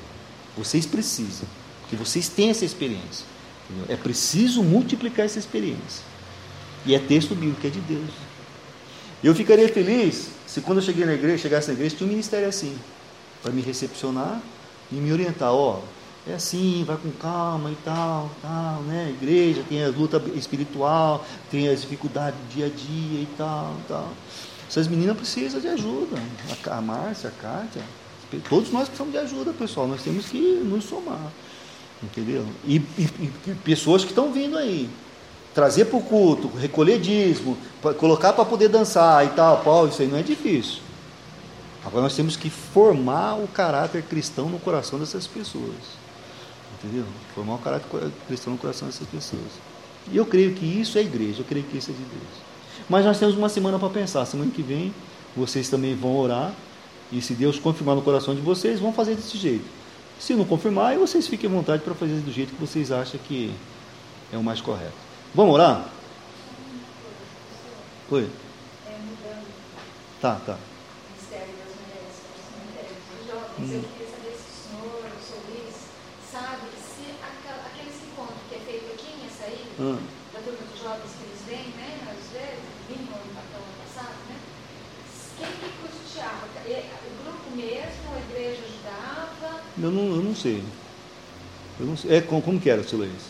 Vocês precisam, porque vocês têm essa experiência. Entendeu? É preciso multiplicar essa experiência. E é texto bíblico, é de Deus. Eu ficaria feliz se quando eu cheguei na igreja, chegasse na igreja, tinha um ministério assim, para me recepcionar e me orientar. Ó, é assim, vai com calma e tal, tal, né? Igreja tem a luta espiritual, tem as dificuldades do dia a dia e tal, tal. Essas meninas precisam de ajuda. A, Márcia, a Kátia, todos nós precisamos de ajuda, pessoal. Nós temos que nos somar. Entendeu? E, e, e pessoas que estão vindo aí. Trazer para o culto, recolher dízimo, colocar para poder dançar e tal, Paulo, isso aí não é difícil. Agora nós temos que formar o caráter cristão no coração dessas pessoas. Entendeu? Formar o caráter cristão no coração dessas pessoas. E eu creio que isso é igreja, eu creio que isso é de Deus. Mas nós temos uma semana para pensar. Semana que vem vocês também vão orar. E se Deus confirmar no coração de vocês, vão fazer desse jeito. Se não confirmar, vocês fiquem à vontade para fazer do jeito que vocês acham que é o mais correto. Vamos orar? Oi? É mudando Tá, tá. o mistério das mulheres para os cemitérios dos jovens. Eu queria saber se o senhor, o senhor Luiz, sabe se aquela- aqueles encontros que é feito aqui Ah, da turma dos jovens que eles vêm, né? Às vezes, vinham no papel ano passado, né? Quem que custeava? E- O grupo mesmo, a igreja ajudava? eu, não, eu não sei. Eu não sei. É, como, como que era, seu Luiz?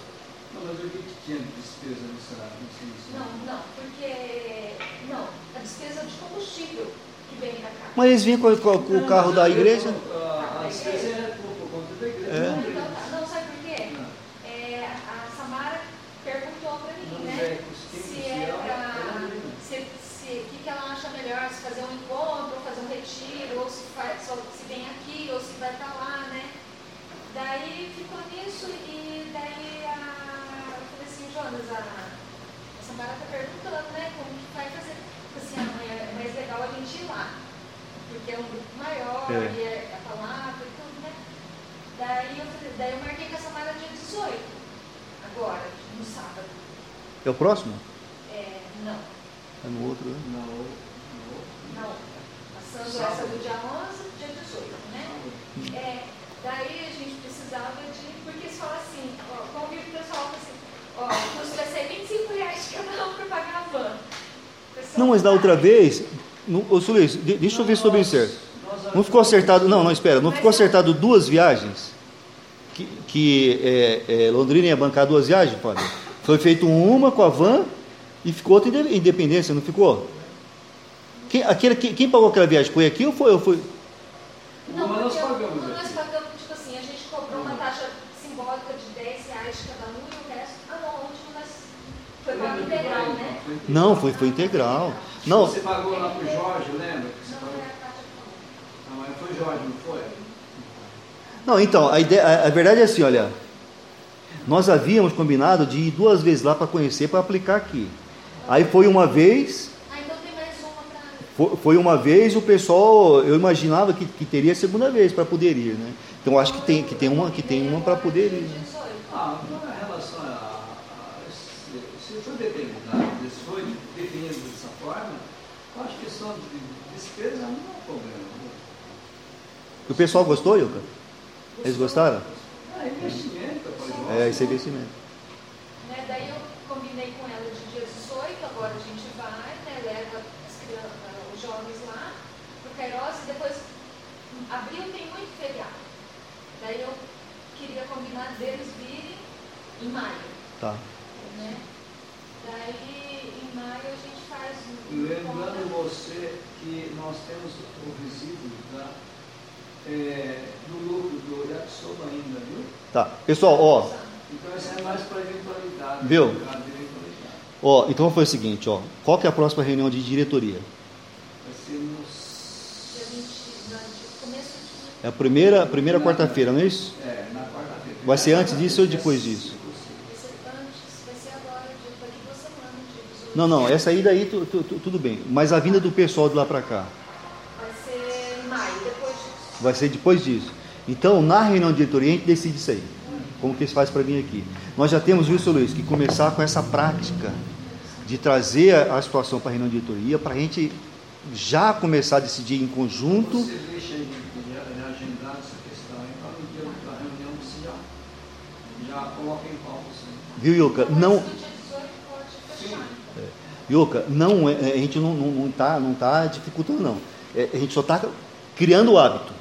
Não, mas vi que tinha despesa nessa, nesse início. Não, não, porque. Não, a despesa de combustível que vem da casa. Mas eles vinham com, com- com o carro da igreja? A despesa é por, por conta da igreja. É. não Então deles. tá. Não, sabe por quê? É, a Samara perguntou pra mim, Não, né? é, quem Se custeava é era pra. a igreja. Se, se, o que, que ela acha melhor, se fazer um encontro, ou fazer um retiro, ou se, faz, só, se vem aqui, ou se vai pra lá, né? Daí ficou nisso e daí a, eu falei assim, Jonas, a, a Samara tá perguntando, né, como que vai fazer. Falei assim, ah, é mais legal a gente ir lá, porque é um grupo maior, É. e é a palavra e tudo, né? Daí eu, falei, daí eu marquei com a Samara dia 18, agora, no sábado. É o próximo? É, não, É no outro, né? Não, não. não. Passando essa do dia 11, dia 18, né? É, daí a gente precisava de. Porque eles falam assim, ó, convido o pessoal assim, ó, o custo vai ser 25 reais cada um para pagar a van. Não, mas da outra vez. No, ô, de- deixa eu ver se estou bem certo. Não ficou acertado, não, não, espera, não ficou acertado duas viagens? Que, que é, é, Londrina ia bancar duas viagens, Fábio? Foi feito uma com a van e ficou outra em Independência, não ficou? Quem, aquele, quem, quem pagou aquela viagem? Foi aqui ou foi? Ou foi? Não, nós pagamos uma nós aqui. pagamos, tipo assim, a gente cobrou uma taxa simbólica de 10 reais de cada um e o resto. Ah, não, a última nós. Foi pago integral, né? Não, foi, foi integral. Não, Você pagou lá pro Jorge, lembra? Não, foi. Ah, Jorge, não foi? não então, a, ideia, a, a verdade é assim, olha. Nós havíamos combinado de ir duas vezes lá para conhecer, para aplicar aqui. Aí foi uma vez, Ah, então tem mais uma para. Foi, foi uma vez o pessoal, eu imaginava que, que teria a segunda vez para poder ir, né? Então acho que tem, que tem uma, que tem uma para poder ir. né? Ah, não é relação a, a- se, se foi determinado, se foi definido dessa forma, eu acho que questão de despesa não é problema. né? O pessoal gostou, Ilka? Eles gostaram? Ah, investimento para Jorge. É, esse é investimento. Né, daí eu combinei com ela de dia 18, agora a gente vai, né, leva os jovens lá pro Queiroz e depois, abril tem muito feriado. Daí eu queria combinar deles virem em maio, Tá. né? Daí em maio a gente faz um Lembrando você que nós temos o resíduo da, é, do lucro do Yakisoba ainda, viu? Tá. Pessoal, ó, Então isso é mais para eventualidade. Viu? eventualidade. ó, então foi o seguinte, ó. Qual que é a próxima reunião de diretoria? Vai ser no Dia 20, na- de- começo de É a primeira, primeira quarta-feira, não é isso? É, na quarta-feira. Vai ser antes disso ou depois disso? vai ser antes, vai ser agora, de- daqui duas semanas, dia 18. Não, não, essa ida aí tu- tu- tu- tudo bem. Mas a vinda do pessoal de lá para cá vai ser depois disso. Então, na reunião de diretoria, a gente decide isso aí. Como que eles fazem para vir aqui? Nós já temos, viu, seu Luiz, que começar com essa prática de trazer a situação para a reunião de diretoria, para a gente já começar a decidir em conjunto. Você deixa aí de, de agendar essa questão aí para no dia da reunião você já, já coloca em pauta isso aí. Viu? Então, Não, antes do dia 18 pode fechar. Ilka, não, é- a gente não está não, não tá, não tá dificultando, não. É, a gente só está criando o hábito.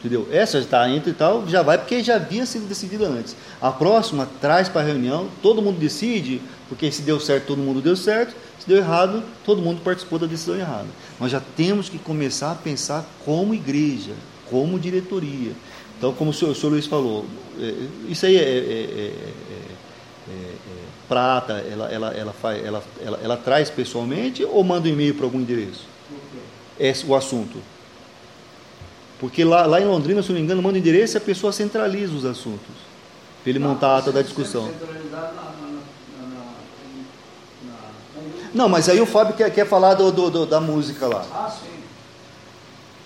Entendeu? Essa está entre e tal, já vai porque já havia sido decidida antes. A próxima traz para a reunião, todo mundo decide, porque se deu certo, todo mundo deu certo. Se deu errado, todo mundo participou da decisão errada. Nós já temos que começar a pensar como igreja, como diretoria. Então, como o senhor, o senhor Luiz falou, é, isso aí é, é, é, é prata, ela, ela, ela, faz, ela, ela, ela traz pessoalmente ou manda um e-mail para algum endereço? É o assunto. Porque lá, lá em Londrina, se não me engano, manda endereço e a pessoa centraliza os assuntos. Para ele montar a ata da discussão. Não, mas aí o Fábio quer, quer falar do, do, do, da música lá. Ah, sim.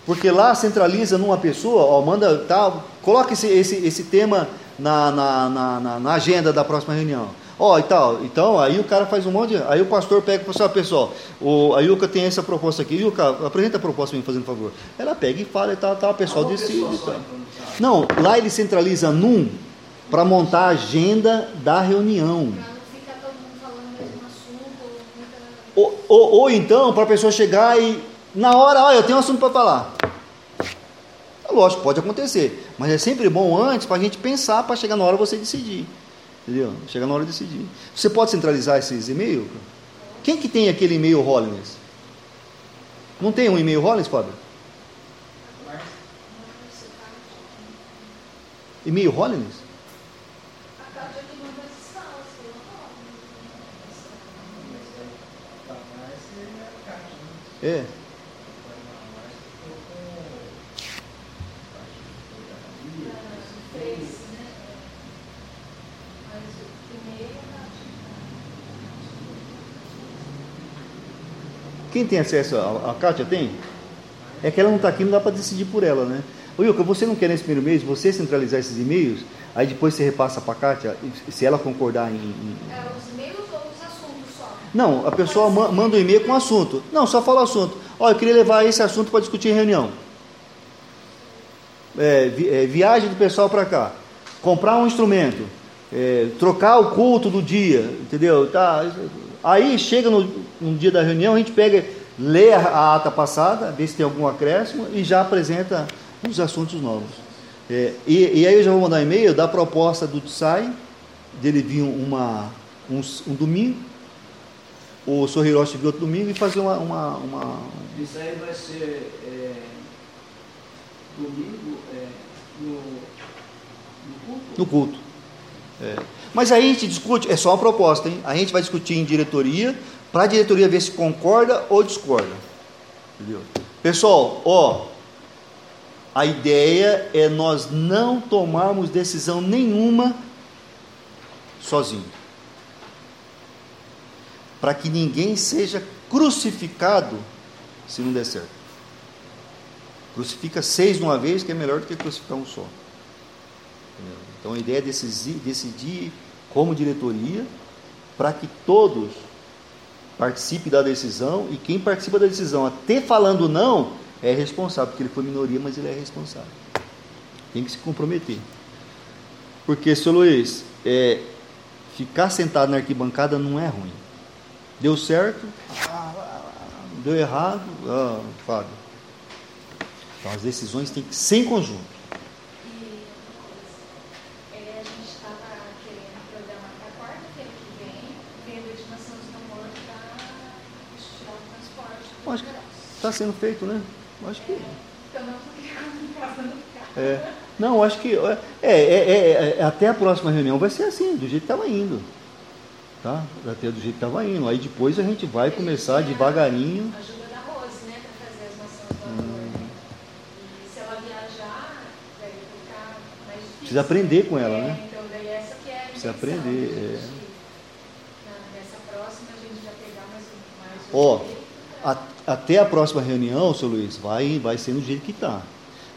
Porque lá centraliza numa pessoa, ó, manda tal, coloca esse, esse, esse tema na, na, na, na agenda da próxima reunião. Ó, e tal. Então, aí o cara faz um monte de. Aí o pastor pega e fala assim, pessoal, o, a Yuka tem essa proposta aqui. Yuka, apresenta a proposta para mim, fazendo favor. Ela pega e fala e tal, tal, o pessoal decide. Tal. Não, lá ele centraliza num para montar a agenda da reunião. Ou, ou, ou então, para a pessoa chegar e, na hora, olha, eu tenho um assunto para falar. Lógico, pode acontecer, mas é sempre bom antes para a gente pensar, para chegar na hora você decidir. Entendeu? Chega na hora de decidir. Você pode centralizar esses e-mails? Quem que tem aquele e-mail Hollins? Não tem um e-mail Hollins, Fábio? E-mail Hollins? É. Quem tem acesso? A, a Kátia tem? É que ela não está aqui, não dá para decidir por ela, né? Ô Yuka, você não quer nesse primeiro mês você centralizar esses e-mails, aí depois você repassa para a Kátia, se ela concordar em. em... É, os e-mails ou os assuntos só? Não, a pessoa ma manda um e-mail com o assunto. Não, só fala o assunto. Olha, eu queria levar esse assunto para discutir em reunião. É, vi, é, viagem do pessoal para cá. Comprar um instrumento. É, trocar o culto do dia. Entendeu? Tá, Aí chega no, no, dia da reunião, a gente pega, lê a, a, ata passada, vê se tem algum acréscimo e já apresenta os assuntos novos. É, e, e, aí eu já vou mandar um e-mail da proposta do Tsai, dele vir uma, um, um domingo, o Sr. Hiroshi vir outro domingo e fazer uma. uma, uma... Isso aí vai ser é, domingo é, no, no culto? No culto. É. Mas aí a gente discute, é só uma proposta, hein? A gente vai discutir em diretoria, para a diretoria ver se concorda ou discorda. Entendeu? Pessoal, ó, a ideia é nós não tomarmos decisão nenhuma sozinho. Para que ninguém seja crucificado se não der certo. Crucifica seis de uma vez, que é melhor do que crucificar um só. Então a ideia é decidir, decidir como diretoria, para que todos participem da decisão e quem participa da decisão, até falando não, é responsável, porque ele foi minoria, mas ele é responsável. Tem que se comprometer. Porque, seu Luiz, é, ficar sentado na arquibancada não é ruim. Deu certo, deu errado, ah, Fábio. Então as decisões têm que ser em conjunto. Acho que está sendo feito, né? Acho que. É. Não, acho que. É, é, é, é, até a próxima reunião vai ser assim, do jeito que estava indo. Tá? Até do jeito que estava indo. Aí depois a gente vai começar devagarinho. Ajuda da Rose, né? Para fazer as noções do se ela viajar, vai ficar mais difícil. Precisa aprender com ela, né? Então, daí essa que é a Precisa aprender. É. Nessa próxima a gente vai pegar mais um. Mais Ó até a próxima reunião, seu Luiz, vai, vai ser do jeito que está.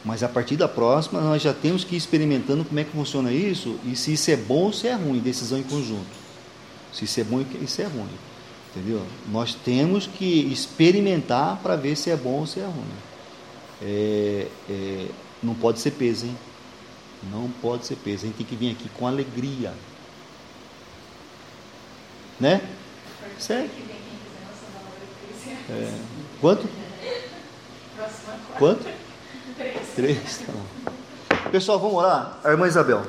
Mas a partir da próxima, nós já temos que ir experimentando como é que funciona isso e se isso é bom ou se é ruim, decisão em conjunto. Se isso é bom e isso é ruim. Entendeu? Nós temos que experimentar para ver se é bom ou se é ruim. É, é, não pode ser peso, hein? Não pode ser peso. A gente tem que vir aqui com alegria. Né? Certo? É. Quanto? Quanto? Três, tá bom. Pessoal, vamos orar? A irmã Isabel.